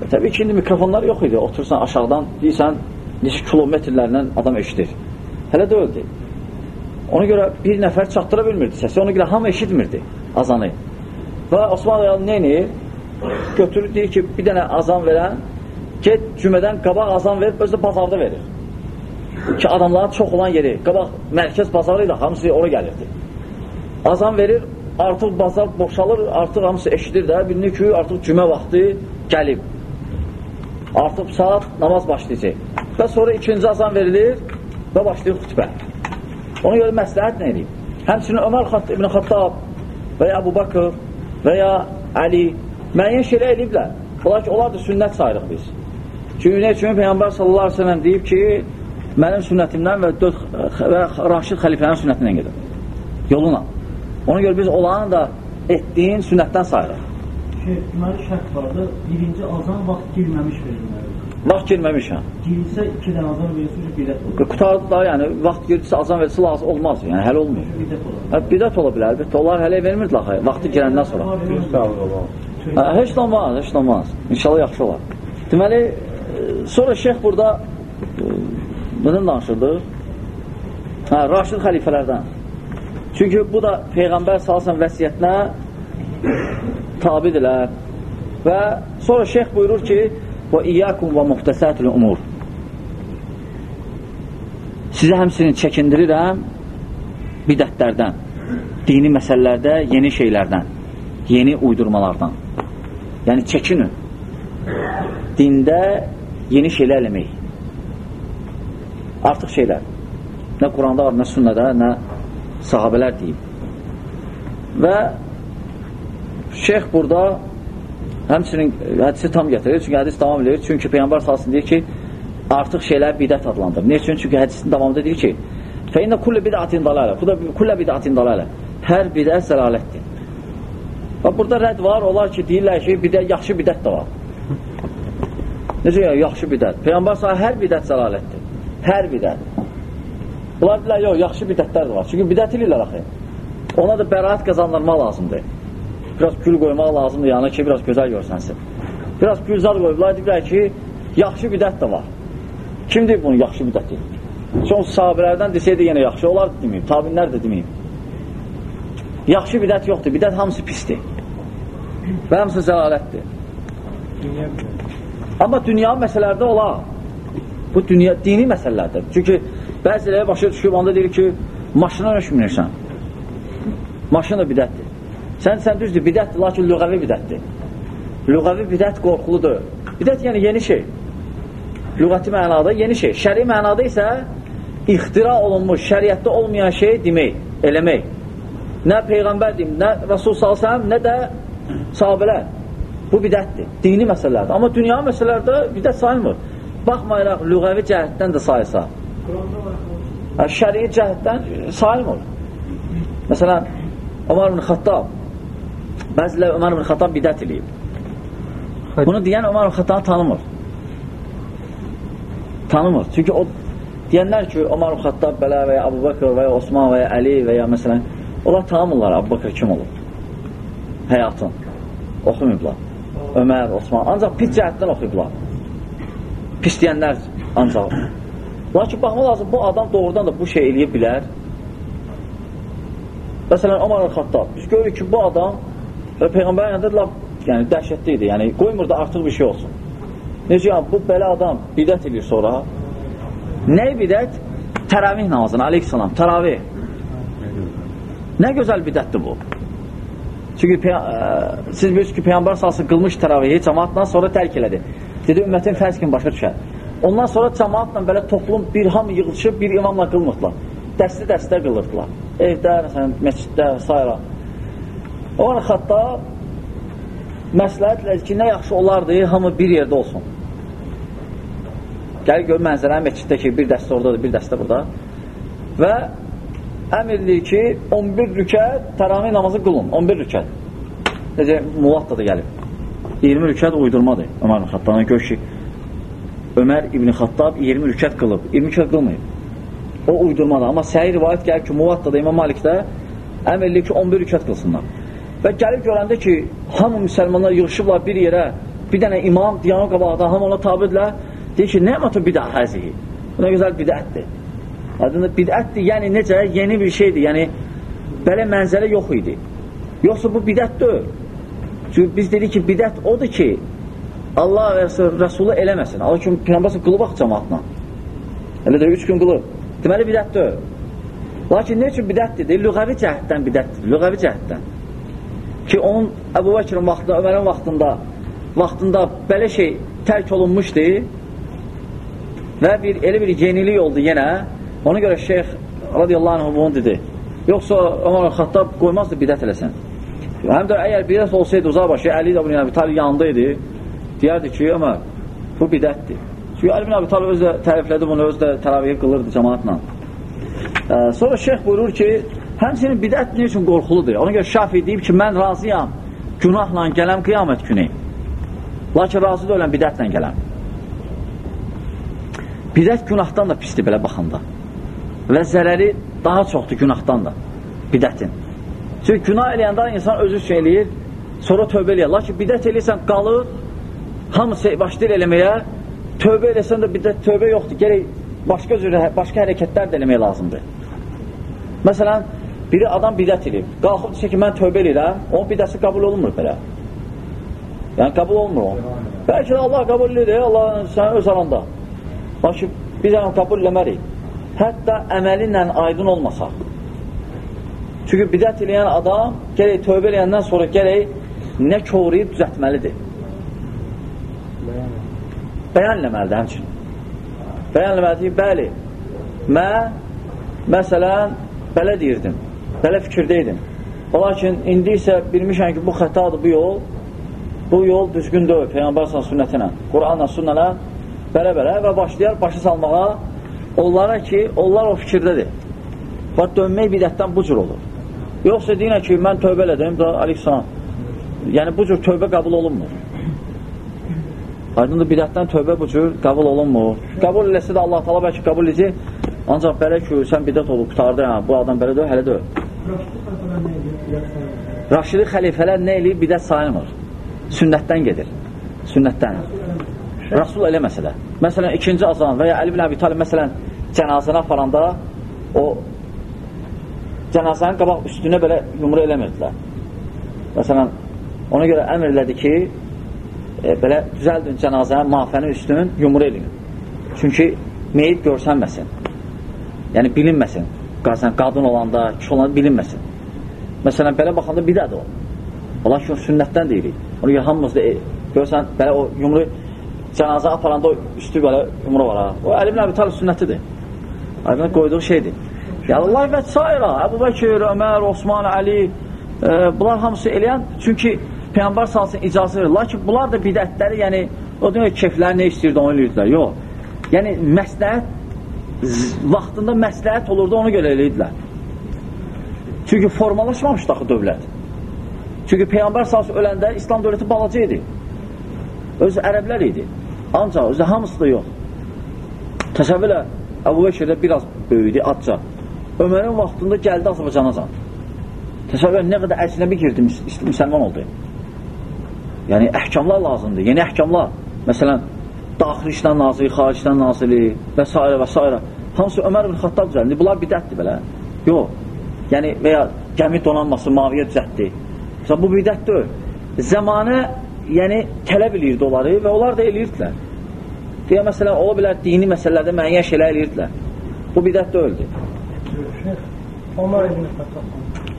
Və təbii ki, indi mikrofonlar yox idi. Otursan aşağıdan, deyirsən, neçə kilometrlərlə adam eşidir. Hələ də öldü. Ona görə bir nəfər çatdıra bilmirdi səsi. Ona görə hamı eşitmirdi azanı. Və Osman Rəyalı neynir? Götürür, deyir ki, bir dənə azan verən, get cümədən qabaq azan verib, özü də bazarda verir. Ki, adamların çox olan yeri, qabaq mərkəz bazarı ilə hamısı ora gəlirdi. Azan verir, artıq bazar boşalır, artıq hamısı eşidir də, bilinir ki, artıq cümə vaxtı gəlib. Artıq saat namaz başlayacaq. Və sonra ikinci azan verilir və başlayır xütbə. Ona görə məsləhət nə edeyim? Həmçinin Ömər Xat İbn Xattab və ya Əbu Bakır və ya Əli müəyyən şeylər ediblər. Onlar ki, onlar da sünnət sayırıq biz. Çünki üçün Peyğəmbər sallallahu aleyhi ve sellem deyib ki, mənim sünnətimdən və, dörd, və Raşid xəlifənin sünnətindən gedir. Yoluna. Ona görə biz olanı da etdiyin sünnətdən sayırıq. Şey, deməli şərt vardı. Birinci azan vaxt girməmiş verilməlidir. Vaxt girməmiş, hə. Girilsə iki dənə azan verilsin ki, bidət olur. Qutardı da, yəni vaxt girdisə azan verilsə lazım olmaz, yəni hələ olmuyor. Bidət olur. Hə, bidət ola bilər, əlbəttə. Onlar hələ vermirdilər axı, vaxtı girəndən sonra. Hə, heç olmaz, heç olmaz. İnşallah yaxşı olar. Deməli, e, sonra şeyx burada e, bunun danışırdı. Hə, Raşid xəlifələrdən. Çünki bu da Peyğəmbər salsan vəsiyyətinə tabidirlər. Və sonra şeyx buyurur ki, və iyyəkum və muhtəsətul umur. Sizə həmsinin çəkindirirəm bidətlərdən, dini məsələlərdə yeni şeylərdən, yeni uydurmalardan. Yəni, çəkinin. Dində yeni şeylər eləmək. Artıq şeylər. Nə Quranda var, nə sünnədə, nə sahabələr deyib. Və şeyx burada Həmçinin hədisi tam gətirir, çünki hədis davam edir. Çünki Peyğəmbər salsın deyir ki, artıq şeylər bidət adlandır. Ne üçün? Çünki hədisin davamında deyir ki, fəinnə kullə bidətin dalalə, kullə bidətin dalalə. Hər bidət zəlalətdir. Və burada rədd var, onlar ki, deyirlər ki, bidə, yaxşı bidət də var. Necə ya, yaxşı bidət? Peyğəmbər sahə hər bidət zəlalətdir. Hər bidət. Bunlar deyirlər, yox, yaxşı bidətlər də var. Çünki bidət edirlər axı. Ona da bəraət qazandırmaq lazımdır. Biraz gül qoymaq lazımdır yanına ki, biraz gözəl görsənsin. Biraz gülzar qoyublar, deyirlər ki, yaxşı bidət də var. Kim deyir bunu yaxşı bidət deyir? Çox sahabələrdən desəydi yenə yaxşı, onlar da deməyib, tabinlər də deməyib. Yaxşı bidət yoxdur, bidət hamısı pisdir. Və hamısı zəlalətdir. Amma dünya məsələlərdə olar. Bu dünya, dini məsələlərdir. Çünki bəziləri başa düşüb, onda deyir ki, maşına nöş minirsən. Maşın da bidətdir. Sən, sən düzdür, bidətdir, lakin lüğəvi bidətdir. Lüğəvi bidət qorxuludur. Bidət yəni yeni şey. Lüğəti mənada yeni şey. Şəri mənada isə ixtira olunmuş, şəriətdə olmayan şey demək, eləmək. Nə Peyğəmbər deyim, nə Rasul salsam, nə də sahabələr. Bu bidətdir, dini məsələlərdir. Amma dünya məsələlərdə bidət sayılmır. Baxmayaraq, lüğəvi cəhətdən də sayılsa. Şəri cəhətdən sayılmır. Məsələn, Ömər ibn Xattab bəzilər Ömər ibn Xattab bidət eləyib. Bunu deyən Ömər ibn Xattabı tanımır. Tanımır. Çünki o deyənlər ki, Ömər ibn Xattab belə və ya Abu Bakr və ya Osman və ya Əli və ya məsələn, onlar tanımırlar Abu Bakr kim olub? Həyatın. Oxumayıblar. Ömər, Osman. Ancaq pis cəhətdən oxuyublar. Pis deyənlər ancaq. Lakin baxma lazım, bu adam doğrudan da bu şey eləyə bilər. Məsələn, Ömər Xattab. Biz görürük ki, bu adam və Peyğəmbər yanında yəni dəhşətli idi. Yəni qoymurdu artıq bir şey olsun. Necə yəni, bu belə adam bidət edir sonra. Nə bidət? Təravih namazına, aleyhissalam, təravih. Nə gözəl bidətdir bu. Çünki ə, siz bilirsiniz ki, Peyğəmbər salsın qılmış təravihi cəmaatla sonra tərk elədi. Dedi, ümmətin fərz kimi başa düşər. Ondan sonra cəmaatla belə toplum bir hamı yığılışıb bir imamla qılmırdılar. Dəstə-dəstə qılırdılar. Evdə, məsələn, məsciddə və s. O an xatda məsləhətlə ki, nə yaxşı olardı, hamı bir yerdə olsun. Gəl gör mənzərəni məsciddə ki, bir dəstə oradadır, bir dəstə burada. Və əmirdir ki, 11 rükət təravih namazı qılın, 11 rükət. Necə, muvatda da gəlib. 20 rükət uydurmadır Ömər ibn Xattabdan. Gör ki, Ömər ibn Xattab 20 rükət qılıb, 20 rükət qılmayıb. O uydurmadır. Amma səhi rivayət gəlir ki, muvatda da İmam Malikdə əmirdir ki, 11 rükət qılsınlar. Və gəlib görəndə ki, hamı müsəlmanlar yığışıblar bir yerə, bir dənə imam, diyanı qabaqda, hamı ona tabidirlər, deyir ki, nəmətə bidə həzihi? Bu nə gözəl bidətdir. Adında bidətdir, yəni necə? Yeni bir şeydir, yəni belə mənzərə yox idi. Yoxsa bu bidət deyil. Çünki biz dedik ki, bidət odur ki, Allah və Rəsulu eləməsin. Allah ki, Peyğəmbər qılıb bax cəmaatla. Elə də üç gün qılıb. Deməli, bidət deyil. Lakin nə üçün bidətdir? Lüğəvi cəhətdən bidətdir. Lüğəvi cəhətdən ki, onun Əbu Bəkirin vaxtında, Ömərin vaxtında vaxtında belə şey tərk olunmuşdu və bir elə bir yenilik oldu yenə. Ona görə şeyx radiyallahu anh bunu dedi. Yoxsa Ömər Xattab qoymazdı bidət eləsən. Həm də əgər bidət olsaydı uzaq başı, Əli də bunu Talib yanında idi. Deyərdi ki, Ömər, bu bidətdir. Çünki Əli bin Abi Talib özü də təriflədi bunu, özü də təravih qılırdı cəmaatla. Sonra şeyx buyurur ki, Həmçinin bidət nə üçün qorxuludur? Ona görə Şafi deyib ki, mən razıyam günahla gələm qiyamət günü. Lakin razı da öləm bidətlə gələm. Bidət günahdan da pisdir belə baxanda. Və zərəri daha çoxdur günahdan da. Bidətin. Çünki günah eləyəndə insan özü üçün eləyir, sonra tövbə eləyir. Lakin bidət eləyirsən qalır, hamısı başlayır eləməyə, tövbə eləsən də bidət tövbə yoxdur. Gerək başqa cür, başqa hərəkətlər də eləmək lazımdır. Məsələn, Biri adam bidət edib. Qalxıb desə ki, mən tövbə edirəm, onun bidəsi qəbul olunmur belə. Yəni, qəbul olunmur o. Bəlkə də Allah qəbul edir, Allah sənin öz aranda. Lakin biz onu qəbul eləmərik. Hətta əməli ilə aydın olmasaq. Çünki bidət eləyən adam gələk tövbə eləyəndən sonra gələk nə koruyub düzətməlidir. Bəyan eləməlidir həmçin. Bəyan eləməlidir, bəli, mən məsələn belə deyirdim, belə fikirdə idim. Lakin indi isə bilmişəm ki, bu xətadır bu yol. bu yol düzgün deyil, Peyğəmbər sünnətinə, Quranla, sünnələ belə-belə və başlayar başı salmağa onlara ki, onlar o fikirdədir. Və dönmək bidətdən bu cür olur. Yoxsa deyinə ki, mən tövbə elədim, da Aleyhisselam. Yəni, bu cür tövbə qəbul olunmur. Aydındır, bidətdən tövbə bu cür qəbul olunmur. Qəbul eləsə də Allah tala bəlkə qəbul edəcək, ancaq belə ki, sən bidət olub, qutardı, hə, bu adam belə deyil, hələ deyil. Raşidi xəlifələr nə eləyir? Bidət sayılmır. Sünnətdən gedir. Sünnətdən. Rasul eləməsə də. Məsələn, ikinci azan və ya Əli bin Əbi Talib, məsələn, cənazəni aparanda o cənazənin qabaq üstünə belə yumru eləmirdilər. Məsələn, ona görə əmr elədi ki, e, belə düzəldin cənazənin mafənin üstünün yumru eləyin. Çünki meyit görsənməsin. Yəni, bilinməsin. Qazən, qadın olanda, kişi olanda bilinməsin. Məsələn, belə baxanda bidədir o. Ola ki, sünnətdən deyirik. Onu görə hamımız da, e, görsən, belə o yumru cənazə aparanda o üstü belə yumru var ha. O Əli bin Əbi Talib sünnətidir. Əli qoyduğu şeydir. Allah və s. Əbu Bəkir, Ömər, Osman, Əli e, bunlar hamısı eləyən çünki Peyğəmbər salsın icazə verir. Lakin bunlar da bidətləri, yəni o demək keflər nə istəyirdi onu eləyirdilər. Yox. Yəni məsləhət vaxtında məsləhət olurdu, ona görə eləyirdilər. Çünki formalaşmamışdı axı dövlət. Çünki Peyğəmbər salsın öləndə İslam dövləti balaca idi. Özü ərəblər idi. Ancaq özü hamısı da yox. Təsəvvürlə Əbu Bəkirdə biraz böyüdü, atca. Ömərin vaxtında gəldi Azərbaycanacan. Təsəvvür nə qədər əcnəbi girdi, müsəlman oldu. Yəni, əhkamlar lazımdır, yeni əhkamlar. Məsələn, daxil işdən naziri, xaric işdən naziri və s. və s. Hamısı Ömər ibn Xattab düzəldi. Bunlar bidətdir belə. Yox. Yəni, və ya gəmi donanması maviyə düzəltdi. Məsələn, bu bidət deyil. Zamanı, yəni, tələb eləyirdi onları və onlar da eləyirdilər. Deyə, məsələn, ola bilər, dini məsələlərdə müəyyən şeylər eləyirdilər. Bu bidət deyildi.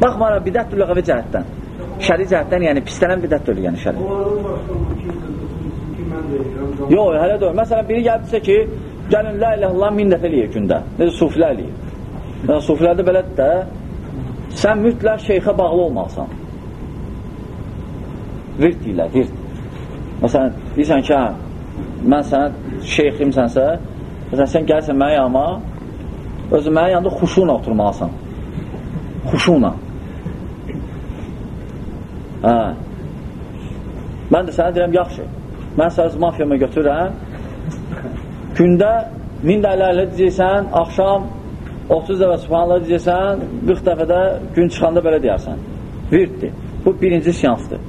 Baxmayaraq, bidət lüğəvi cəhətdən. Şəri cəhətdən, yəni pislənən bidət deyil, yəni şəri. Yox, hələ deyil. Məsələn, biri gəlibsə ki, gəlin, lə ilə Allah min dəfə eləyir gündə. Necə sufilər eləyir. Yəni, sufilərdə belədir də, sən mütləq şeyxə bağlı olmalısan. Virt deyirlər, virt. Məsələn, deyirsən ki, hə, mən sənə şeyximsənsə, məsələn, sən gəlsən mənə yanıma, özü mənə yanında xuşuna oturmalısan. Xuşuna. Hə. Mən də sənə deyirəm, yaxşı. Mən sənə mafiyama götürürəm. Gündə min dəllərlə deyirsən, axşam 30 dəfə subhanallah deyirsən, 40 dəfədə gün çıxanda belə deyərsən. Virddir. Bu birinci siyansdır.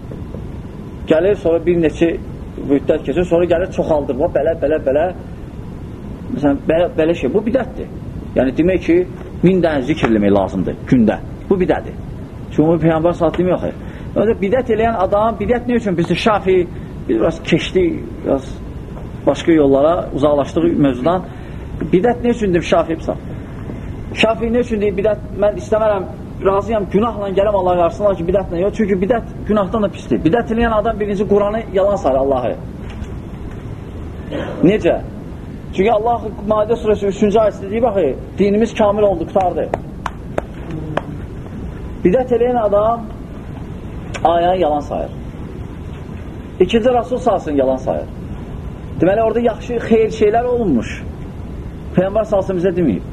Gəlir, sonra bir neçə müddət keçir, sonra gəlir çoxaldır. Bu, belə, belə, belə. Məsələn, belə, belə şey. Bu bidətdir. Yəni, demək ki, min dənə zikr eləmək lazımdır gündə. Bu bidədir. Çünki bu Peyğəmbər saat demək yox. Öyle bidət eləyən adam, bidət ne üçün? Biz şafi, biraz keçdik, biraz başqa yollara uzaqlaşdıq mövzudan. Bidət ne üçündür şafi? Şafi ne üçündür bidət? Mən istəmərəm, razıyam, günahla gələm Allah qarşısına ki, bidətlə yox. Çünki bidət günahdan da pisdir. Bidət eləyən adam birinci Quranı yalan sayır Allahı. Necə? Çünki Allah Maidə surəsi 3-cü ayəsində deyir, baxı, dinimiz kamil oldu, qutardı. Bidət eləyən adam ayəni yalan sayır. İkinci Rasul salsın yalan sayır. Deməli, orada yaxşı, xeyir şeylər olunmuş. Peyyambar salsın bizə deməyib.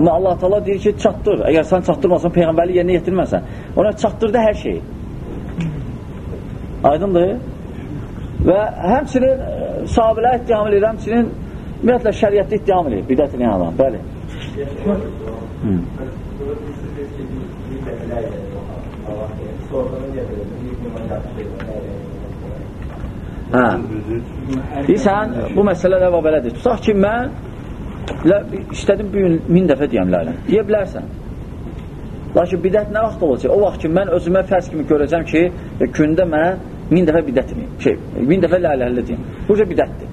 Amma Allah Taala deyir ki, çatdır. Əgər sən çatdırmasan, Peyğəmbərlik yerinə yetirməsən, ona çatdırdı hər şeyi. Aydındır? Və həmçinin e, sahabələr ittiham edir, həmçinin ümumiyyətlə şəriətdə ittiham edir, bidət edən adam. Bəli. Hı. Hə. Deyirsən, bu məsələ də var belədir. Tutaq ki, mən istədim bu gün min dəfə deyəm lələ. Deyə bilərsən. Lakin bidət nə vaxt olacaq? O vaxt ki, mən özümə fərz kimi görəcəm ki, gündə mən min dəfə bidət edeyim. Şey, min dəfə lələli deyim. Bu cə bidətdir.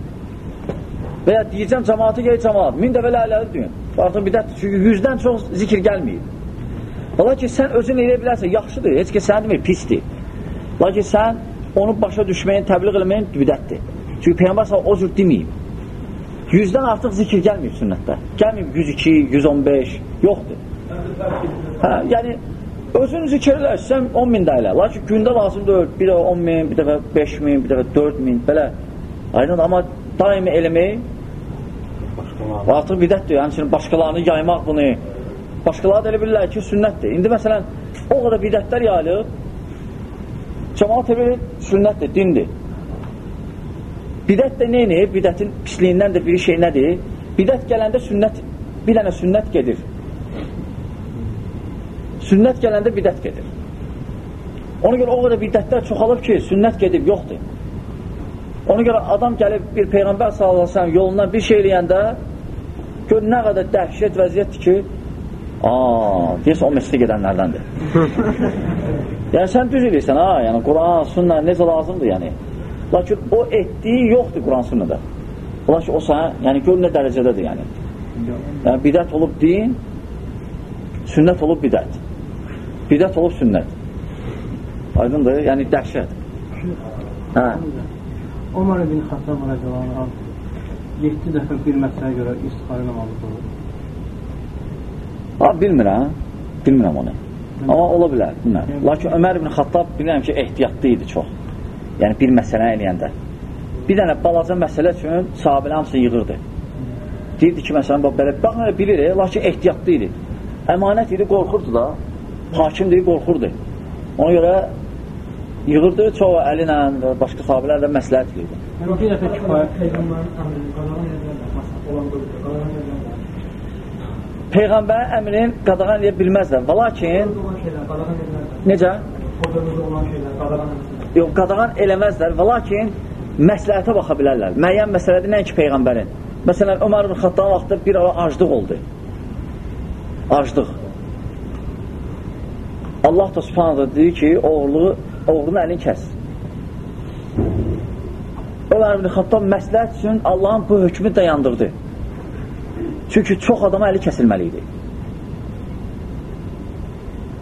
Və ya deyəcəm cəmaatı gəl cəmaat. Min dəfə lələli deyim. Artıq bidətdir. Çünki yüzdən çox zikir gəlməyib. Ola ki, sən özün elə bilərsən, yaxşıdır, heç ki, sənə demir, pisdir. Lakin sən onu başa düşməyin, təbliğ eləməyin bidətdir. Çünki Peyyambar sağ o cür deməyib. Yüzdən artıq zikir gəlməyib sünnətdə. Gəlməyib 102, 115, yoxdur. Hə, yəni, Özün zikr eləsən 10 min də elə. Lakin gündə lazım deyil. Bir dəfə 10 min, bir dəfə 5 min, bir dəfə 4 min, belə. Aydın, amma daimi eləmək Başqalarına. artıq bidətdir. Şimdi başqalarını yaymaq bunu. Başqaları da elə bilirlər ki, sünnətdir. İndi məsələn, o qədər bidətlər yayılıb, cəmaat elə sünnətdir, dindir. Bidət də neyini? Bidətin pisliyindən də bir şey nədir? Bidət gələndə sünnət, bir dənə sünnət gedir. Sünnət gələndə bidət gedir. Ona görə o qədər bidətlər çoxalıb ki, sünnət gedib, yoxdur. Ona görə adam gəlib bir Peyğəmbər sallallahu yolundan bir şey eləyəndə gör nə qədər dəhşət vəziyyətdir ki, aa, deyəsə o məsələ gedənlərdəndir. yəni sən düz eləyirsən, ha, yəni Quran, sünnə necə lazımdır, yəni. Lakin o etdiyi yoxdur Quran sünnədə. Lakin o sənə, yəni gör nə dərəcədədir, yəni. Yəni bidət olub din, sünnət olub bidət. Bidət olub sünnət. Aydındır? Yəni dəhşət. Hə. Omar ibn Xattab rəziyallahu anh 7 dəfə bir məsələyə görə istixarə namazı qılır. Ha, bilmirəm. Bilmirəm onu. Amma ola bilər, bilmirəm. Lakin Ömər ibn Xattab bilirəm ki, ehtiyatlı idi çox. Yəni bir məsələ eləyəndə. Bir dənə balaca məsələ üçün sahabələr hamısı yığırdı. Deyirdi ki, məsələn, bax, belə, bax, bilir, e, lakin ehtiyatlı idi. Əmanət idi, qorxurdu da. Hakim deyir, qorxurdu. Ona görə yığırdı, çoğu əli ilə, başqa sahabələr də məsləhət edirdi. Yəni bir dəfə kifayət Peyğəmbərin əmrini qadağan edirlər. Peyğəmbərin əmrini qadağan edə bilməzlər. Və lakin, necə? Pozumuzda olan şeylər qadağan edirlər. Yox, qadağan eləməzlər və lakin məsləhətə baxa bilərlər. Müəyyən məsələdir, nəinki Peyğəmbərin. Məsələn, Ömər ibn Xattan vaxtda bir ara aclıq oldu. Aclıq. Allah da subhanədə dedi ki, oğurluğu, oğrunu əlini kəs. Ömər ibn Xattan məsləhət üçün Allahın bu hökmü dayandırdı. Çünki çox adama əli kəsilməli idi.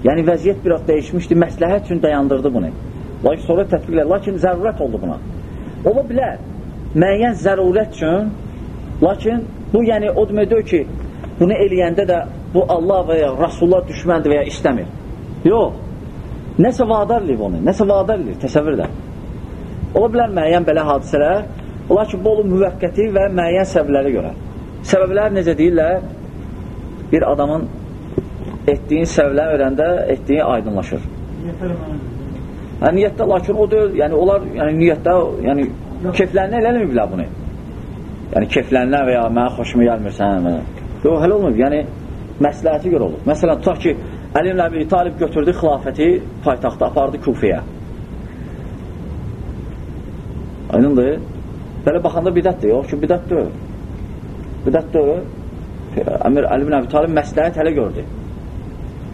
Yəni vəziyyət biraz dəyişmişdi, məsləhət üçün dayandırdı bunu. Lakin sonra tətbiq edir. Lakin zərurət oldu buna. Ola bilər, müəyyən zərurət üçün, lakin bu yəni o deməkdir ki, bunu eləyəndə də bu Allah və ya Rasulullah düşməndir və ya istəmir. Yox. Nəsə vadar eləyib onu, nəsə vadar eləyir, təsəvvür edər. Ola bilər müəyyən belə hadisələr, lakin bu olur müvəqqəti və müəyyən səbəblərə görə. Səbəblər necə deyirlər? Bir adamın etdiyin səbəblər öyrəndə etdiyi aydınlaşır. Yetər mənə. Hə, niyyətdə, lakin o deyil, yəni onlar yəni, niyyətdə, yəni keflərinə elə eləməyiblər bunu. Yəni keflərinə və ya mənə xoşuma gəlmirsən. Yox, hələ olmayıb, yəni məsləhəti görə olur. Məsələn, tutaq ki, Əli ibn Əbi Talib götürdü xilafəti paytaxta, apardı Kufiyə. Aydındır? Belə baxanda bidətdir, yox ki, bidət deyil. Bidət deyil. Əmir Əli ibn Əbi Talib məsləhət hələ gördü.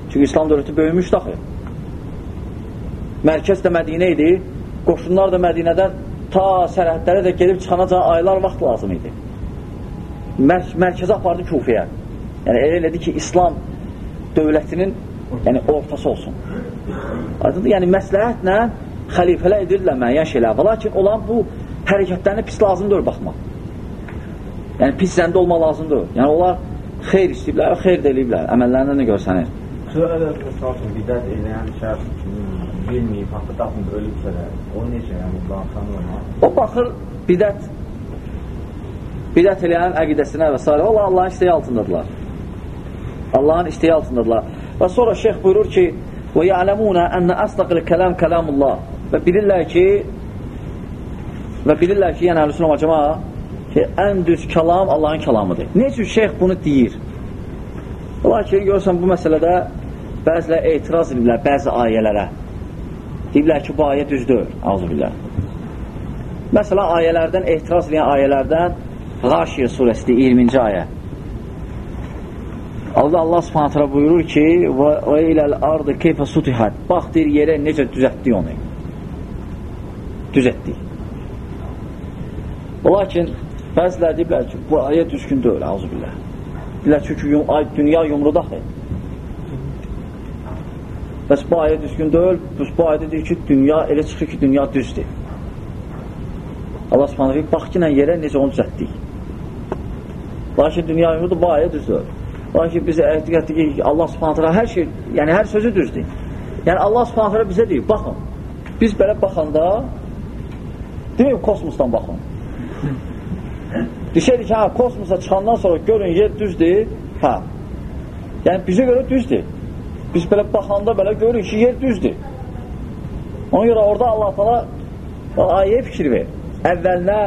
Çünki İslam dövləti böyümüşdü axı. Mərkəz də Mədinə idi. Qoşunlar da Mədinədən ta sərhədlərə də gedib çıxanacan aylar vaxt lazım idi. Mər mərkəzə apardı Kufiyə. Yəni elə elədi ki, İslam dövlətinin yəni ortası olsun. Aydındır? Yəni məsləhətlə xəlifələr edirlər müəyyən şeylər. Və lakin olan bu hərəkətlərinə pis lazımdır baxmaq. Yəni pis zəndə olmaq lazımdır. Yəni onlar xeyr istəyiblər, xeyr də eləyiblər. Əməllərində nə görsənir? Üçün bidət eləyən şəxs bilməyib, haqqı tapmır, ölübsə də, o necə, yəni, mı? O baxır bidət bidət eləyənin əqidəsinə və s. Allah Allahın istəyi altındadılar. Allahın istəyi altındadılar. Və sonra şeyx buyurur ki, və ya'ləmunə ənə əsdaqil kələm kələmullah və bilirlər ki və bilirlər ki, yəni əhlüsünə macama ki, ən düz kəlam Allahın kəlamıdır. Ne üçün şeyx bunu deyir? Lakin görürsən bu məsələdə bəzilər etiraz edirlər bəzi ayələrə. Deyirlər ki, bu ayə düzdür. Azbillah. Məsələn, ayələrdən, etiraz edən ayələrdənĞaşiyə surəsidir, 20-ci ayə. Allah Allah subhanətlə buyurur ki, və iləl ardı keyfə sutihət. Bax, deyir, yerə necə düzətdik onu. Düzətdik. Lakin bəzilər deyiblər ki, bu ayə düzgün deyil, azbillah. Deyirlər, çünki ay, dünya yumrudadır. Bəs bu ayə düzgün deyil, bu ayədə deyir ki, dünya elə çıxır ki, dünya düzdür. Allah subhanə deyir, bax ki, yerə necə onu düzətdik. Lakin dünya yumrudur, bu ayə düzdür. Lakin biz etiq etdik ki, Allah subhanə hər şey, yəni hər sözü düzdür. Yəni Allah Subhanahu bizə deyir, baxın. Biz belə baxanda deyir kosmosdan baxın. Desəydik ki, hə, kosmosa çıxandan sonra görün yer düzdür, hə. Yəni bizə görə düzdür. Biz belə baxanda belə görürük ki, yer düzdür. Ona görə orada Allah Taala ayəyə fikir ver. Əvvəlinə,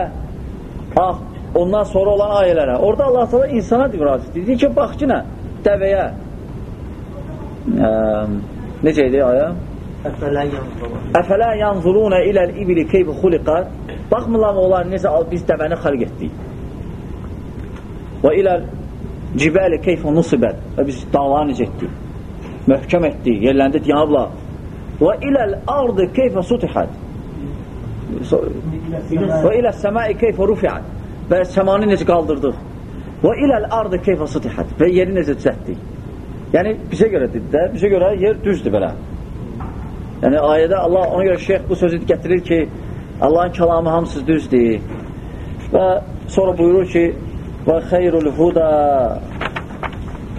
ah, ondan sonra olan ayələrə. Orada Allah Taala insana müraciət edir. Deyir ki, bax ki, nə? Dəvəyə. Ə, necə idi ayə? Əfələ yanzuruna iləl ibli keyfi xuliqat Baxmırlar onlar necə biz dəvəni xalq etdik. Və iləl cibəli keyfi nusibət və biz dağları necə etdik. Möhkəm etdik, yerləndə diyanablar. Və iləl ardı keyfə sutihət və ilə səmai keyfə rufiət və səmanı necə qaldırdıq? Və iləl ardı keyfə sutihət və yeri necə düzətdik yəni bizə görə dedi də bizə görə yer düzdür belə. Yəni ayədə Allah ona görə şeyh bu sözü gətirir ki Allahın kəlamı hamısı düzdür. Və sonra buyurur ki və xeyrul huda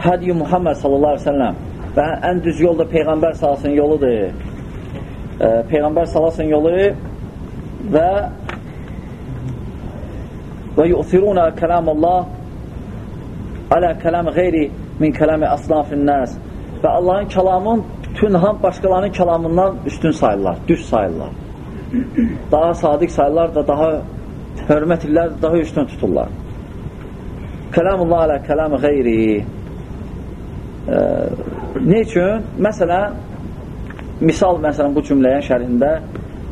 hədiyyə Muhammed sallallahu aleyhi ve sellem və ən düz yolda Peyğəmbər salasının yoludur e, Peyğəmbər salasının yolu və və yu'thiruna kəlamullah alə kəlam qeyri min kələmi aslafin nəs və Allahın kəlamın bütün ham başqalarının kəlamından üstün sayırlar, düz sayırlar. Daha sadiq sayırlar da daha hörmət illər daha üstün tuturlar. Kəlamullah alə kəlam qeyri e, ne üçün? Məsələn, misal məsələn bu cümləyə şərhində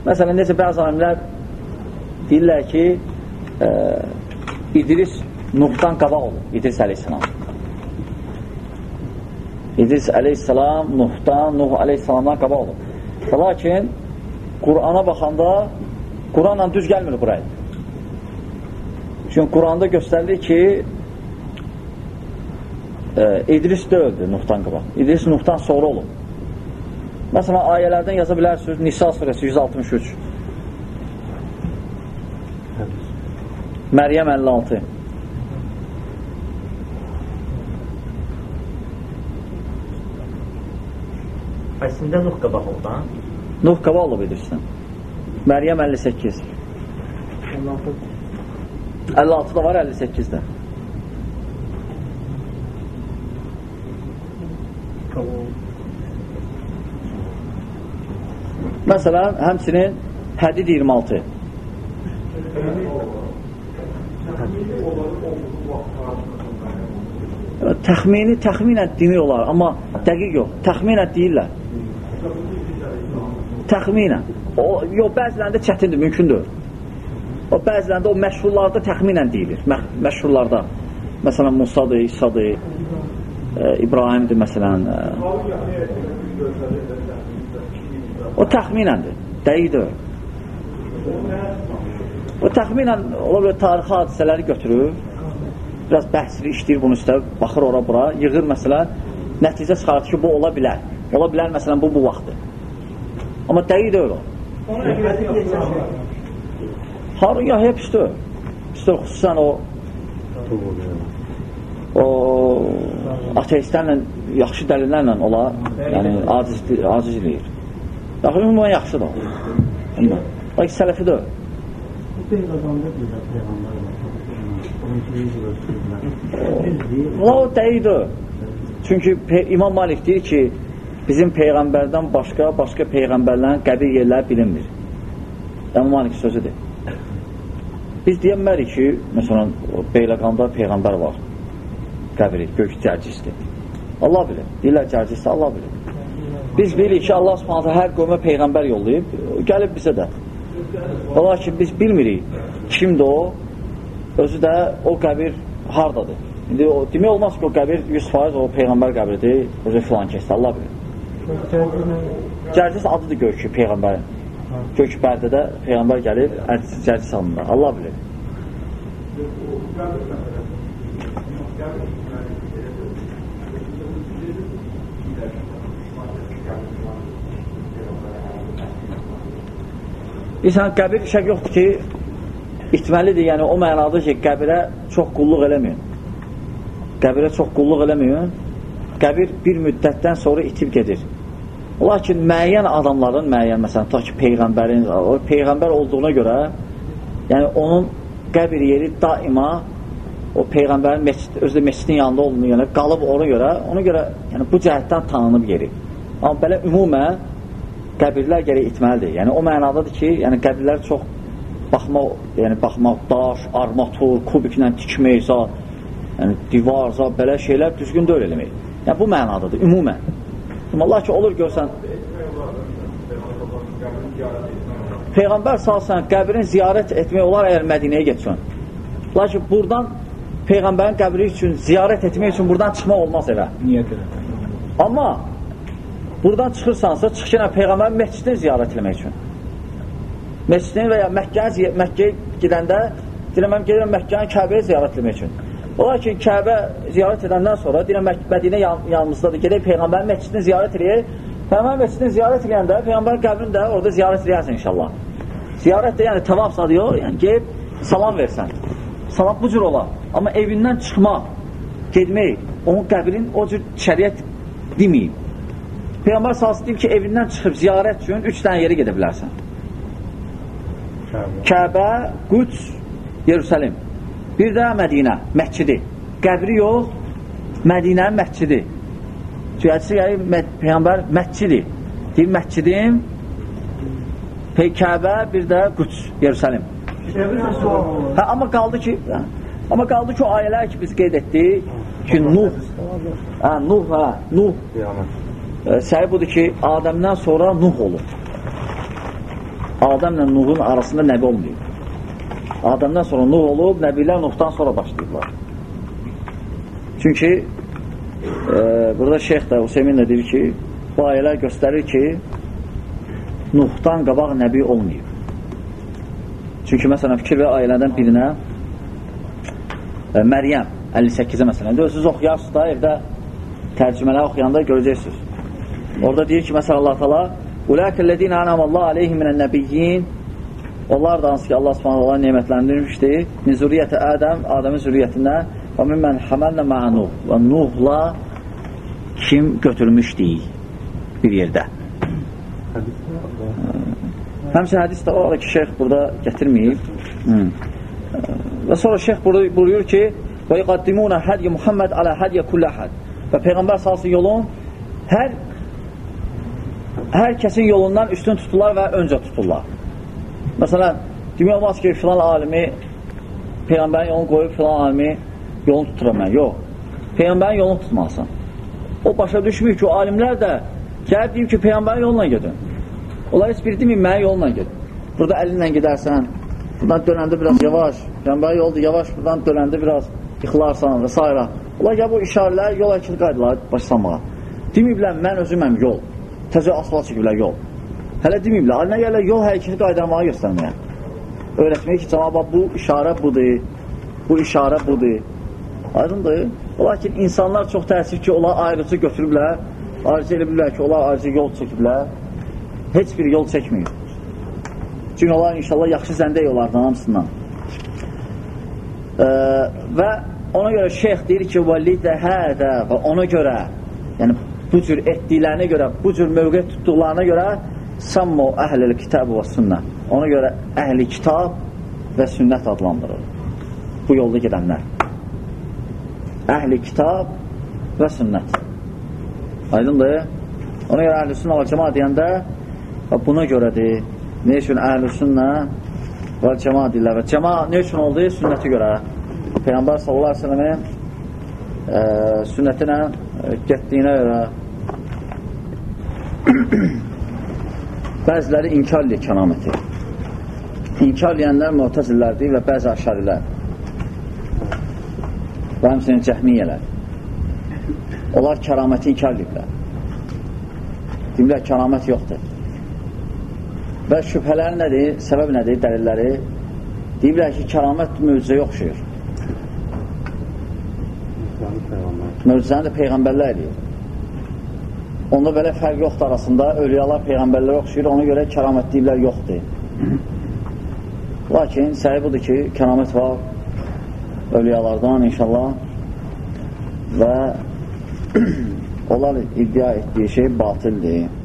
məsələn necə bəzi alimlər deyirlər ki e, İdris Nuhdan qabaq olur İdris əleyhissalam. İdris əleyhissalam Nuhdan, Nuh əleyhissalamdan qabaq olur. Lakin Qurana baxanda Quranla düz gəlmir buraya. Çünki Quranda göstərilir ki e, İdris döyüldü Nuhdan qabaq İdris Nuhdan sonra olub Məsələn, ayələrdən yaza bilərsiniz, Nisa surəsi 163. Məryəm 56. Əslində Nuh qabaq oldu, ha? Nuh qabaq olub edirsən. Məryəm 58. 56. 56 da var, 58 də. Məsələn, həmsinin Hədid 26. Təxmini, təxminən demək olar, amma dəqiq yox. Təxminən deyirlər. Təxminən. O, yox, bəzilərində çətindir, mümkündür. O, bəzilərində o məşhurlarda təxminən deyilir. Mə məşhurlarda. Məsələn, Musadır, İsadır, İbrahimdir, məsələn. E, O təxminəndir, dəqiqdir. O təxminən ola bilər tarixi hadisələri götürür, biraz bəhsli işləyir bunun üstə, baxır ora bura, yığır məsələn, nəticə çıxartır ki, bu ola bilər. Ola bilər məsələn bu bu vaxtdır. Amma dəqiq deyil o. Harun Yahya pisdir. Pisdir xüsusən o o ateistlərlə, yaxşı dəlillərlə ola, yəni aciz, aciz eləyir. Yaxşı, ümumən yaxşıdır. Ondan. Lakin sələfi deyil. Valla o dəyidir. Çünki İmam Malik deyir ki, bizim Peyğəmbərdən başqa, başqa Peyğəmbərlərin qəbir yerləri bilinmir. İmam Malik sözüdür. Biz deyəmərik ki, məsələn, Beyləqanda Peyğəmbər var. Qəbiri, gök cərcisdir. Allah bilir. Deyirlər cərcisdir, Allah bilir. Biz bilirik ki, Allah subhanətə hər qövmə Peyğəmbər yollayıb, gəlib bizə də. Ola ki, biz bilmirik kimdir o, özü də o qəbir hardadır. İndi o, demək olmaz ki, o qəbir 100% o Peyğəmbər qəbridir, özü filan kəsdir, Allah bilir. Cərcis adıdır Göyki Peyğəmbərin. Göyki Bərdədə Peyğəmbər gəlib, Cərcis adında, Allah bilir. İnsan qəbir şək yoxdur ki, itməlidir, yəni o mənada ki, qəbirə çox qulluq eləməyin. Qəbirə çox qulluq eləməyin. Qəbir bir müddətdən sonra itib gedir. Lakin müəyyən adamların, müəyyən məsələn, ta ki, Peyğəmbərin, Peyğəmbər olduğuna görə, yəni onun qəbir yeri daima o Peyğəmbərin meçid, özü meçidin yanında olduğuna görə, qalıb ona görə, ona görə yəni, bu cəhətdən tanınıb yeri. Amma belə ümumən qəbirlər gərək itməlidir. Yəni, o mənadadır ki, yəni qəbirlər çox baxmaq, yəni baxmaq, daş, armatur, kubiklə tikmək, zat, yəni divar, zat, belə şeylər düzgün deyil eləmək. Yəni, bu mənadadır, ümumən. Allah ki, olur görsən, Peyğəmbər salsan qəbrini ziyarət etmək olar əgər Mədinəyə getsən. Lakin buradan Peyğəmbərin qəbri üçün ziyarət etmək üçün buradan çıxmaq olmaz evə. Niyyət elə. Amma buradan çıxırsansa, çıx ki, Peyğəmbərin məscidini ziyarət etmək üçün. Məscidini və ya Məkkəyə Məkkəyə gedəndə deyirəm, mən gedirəm Məkkənin Kəbəyə ziyarət etmək üçün. Olar ki, Kəbə ziyarət edəndən sonra, deyirəm, Mədinə yanımızdadır, gedək Peyğəmbərin məscidini ziyarət edək. Peyğəmbərin məscidini ziyarət edəndə, Peyğəmbərin qəbrini də orada ziyarət edərsən inşallah. Ziyarət də, yəni tavaf sadı yox, yəni gelib salam versən. Salam bu cür olar. Amma evindən çıxmaq, gedmək, onun qəbrin o cür şəriət deməyib. Peyğəmbər salsı deyib ki, evindən çıxıb ziyarət üçün üç dənə yeri gedə bilərsən. Kəbə, Qüds, Yerusəlim. Bir də Mədinə, məscidi. Qəbri yox, Mədinənin məscidi. Cüyətçisi gəlir, Peyğəmbər məscidi. Deyir, məscidim, Peykəbə, bir də Qüds, Yerusəlim. Hə, amma qaldı ki, hə, amma qaldı ki, o ayələr ki, biz qeyd etdik ki, Nuh, hə, Nuh, hə, Nuh, e, səhi budur ki, Adəmdən sonra Nuh olur. Adəmlə Nuhun arasında nəbi olmayıb. Adəmdən sonra Nuh olub, nəbilər Nuhdan sonra başlayıblar. Çünki e, burada şeyx də, Hüseymin də deyir ki, bu ayələr göstərir ki, Nuhdan qabaq nəbi olmayıb. Çünki məsələn, fikir və ailədən birinə e, Məryəm 58-ə məsələn, siz oxuyarsınız da evdə tərcümələr oxuyanda görəcəksiniz. Orada deyir ki, məsələn, Allah tala Uləkəllədinə anamallahu aleyhim minən nəbiyyin Onlar da hansı ki Allah subhanahu Allah nemətləndirmişdi. Min zürriyyəti Ədəm, Adəmin zürriyyətindən və min mən həməllə məə Nuh və Nuhla kim götürmüşdik bir yerdə. Həmçə hədis də o ki, şeyx burada gətirməyib. Hı. Və sonra şeyx buyurur ki, və yuqaddimunə hədiyə Muhammed alə hədiyə kullə həd. Və Peyğəmbər salsın yolun hər hər kəsin yolundan üstün tuturlar və öncə tuturlar. Məsələn, demək olmaz ki, filan alimi Peyğəmbərin yolunu qoyub filan alimi yolunu tuturam mən. Yox. Peyğəmbərin yolunu tutmalısan. O başa düşmür ki, o alimlər də gəlib deyib ki, Peyğəmbərin yoluna gedin. Onlar heç biri deməyib, mənə yolla gedin. Burada əlinlə gedərsən, buradan dönəndə biraz yavaş, Peyğəmbərin yoldur, yavaş, buradan dönəndə biraz yıxılarsan və s. Onlar gəl bu işarələr, yol həkili qaydaları başlamağa. Deməyiblər, mən özüməm yol. Təzə asfalt çəkiblər yol. Hələ deməyiblər, alimə gəlirlər yol hərəkəti qaydarmağı göstərməyə. Öyrətməyə ki, cavaba bu işarə budur, bu işarə budur. Aydındır. Lakin insanlar çox təəssüf ki, onlar ayrıcı götürüblər, ayrıcı elə bilirlər ki, onlar ayrıcı yol çəkiblər. Heç bir yol çəkməyib. Çünki onlar inşallah yaxşı zəndə yollardan hamısından. Ee, və ona görə şeyx deyir ki, vəlidə hədə və ona görə, yəni bu cür etdiklərinə görə, bu cür mövqe tutduqlarına görə Sammu əhləl kitab və sünnə. Ona görə əhli kitab və sünnət adlandırır. Bu yolda gedənlər. Əhli kitab və sünnət. Aydındır? Ona görə əhl-i sünnə və cəma deyəndə buna görədir. Ne üçün əhl-i sünnə və cəma deyirlər. Və cəma ne üçün oldu? Sünnəti görə. Peyğəmbər sallallahu aleyhi ve sellemin e, sünnətinə e, getdiyinə görə Bəziləri inkar edir kəraməti. İnkar edənlər mütəzillərdir və bəzi aşarilər. Və həmsinin cəhmiyyələr. Onlar kəraməti inkar edirlər. Deyirlər, kəramət yoxdur. Və şübhələri nədir? Səbəb nədir? Dəlilləri? Deyirlər ki, kəramət möcüzəyə oxşuyur. Möcüzəni də Peyğəmbərlər edir. Onda belə fərq yoxdur arasında. Ölüyalar Peyğəmbərlərə oxşuyur, ona görə kəramət deyirlər yoxdur. Lakin səhi budur ki, kəramət var ölüyalardan inşallah və onlar iddia etdiyi şey batildir.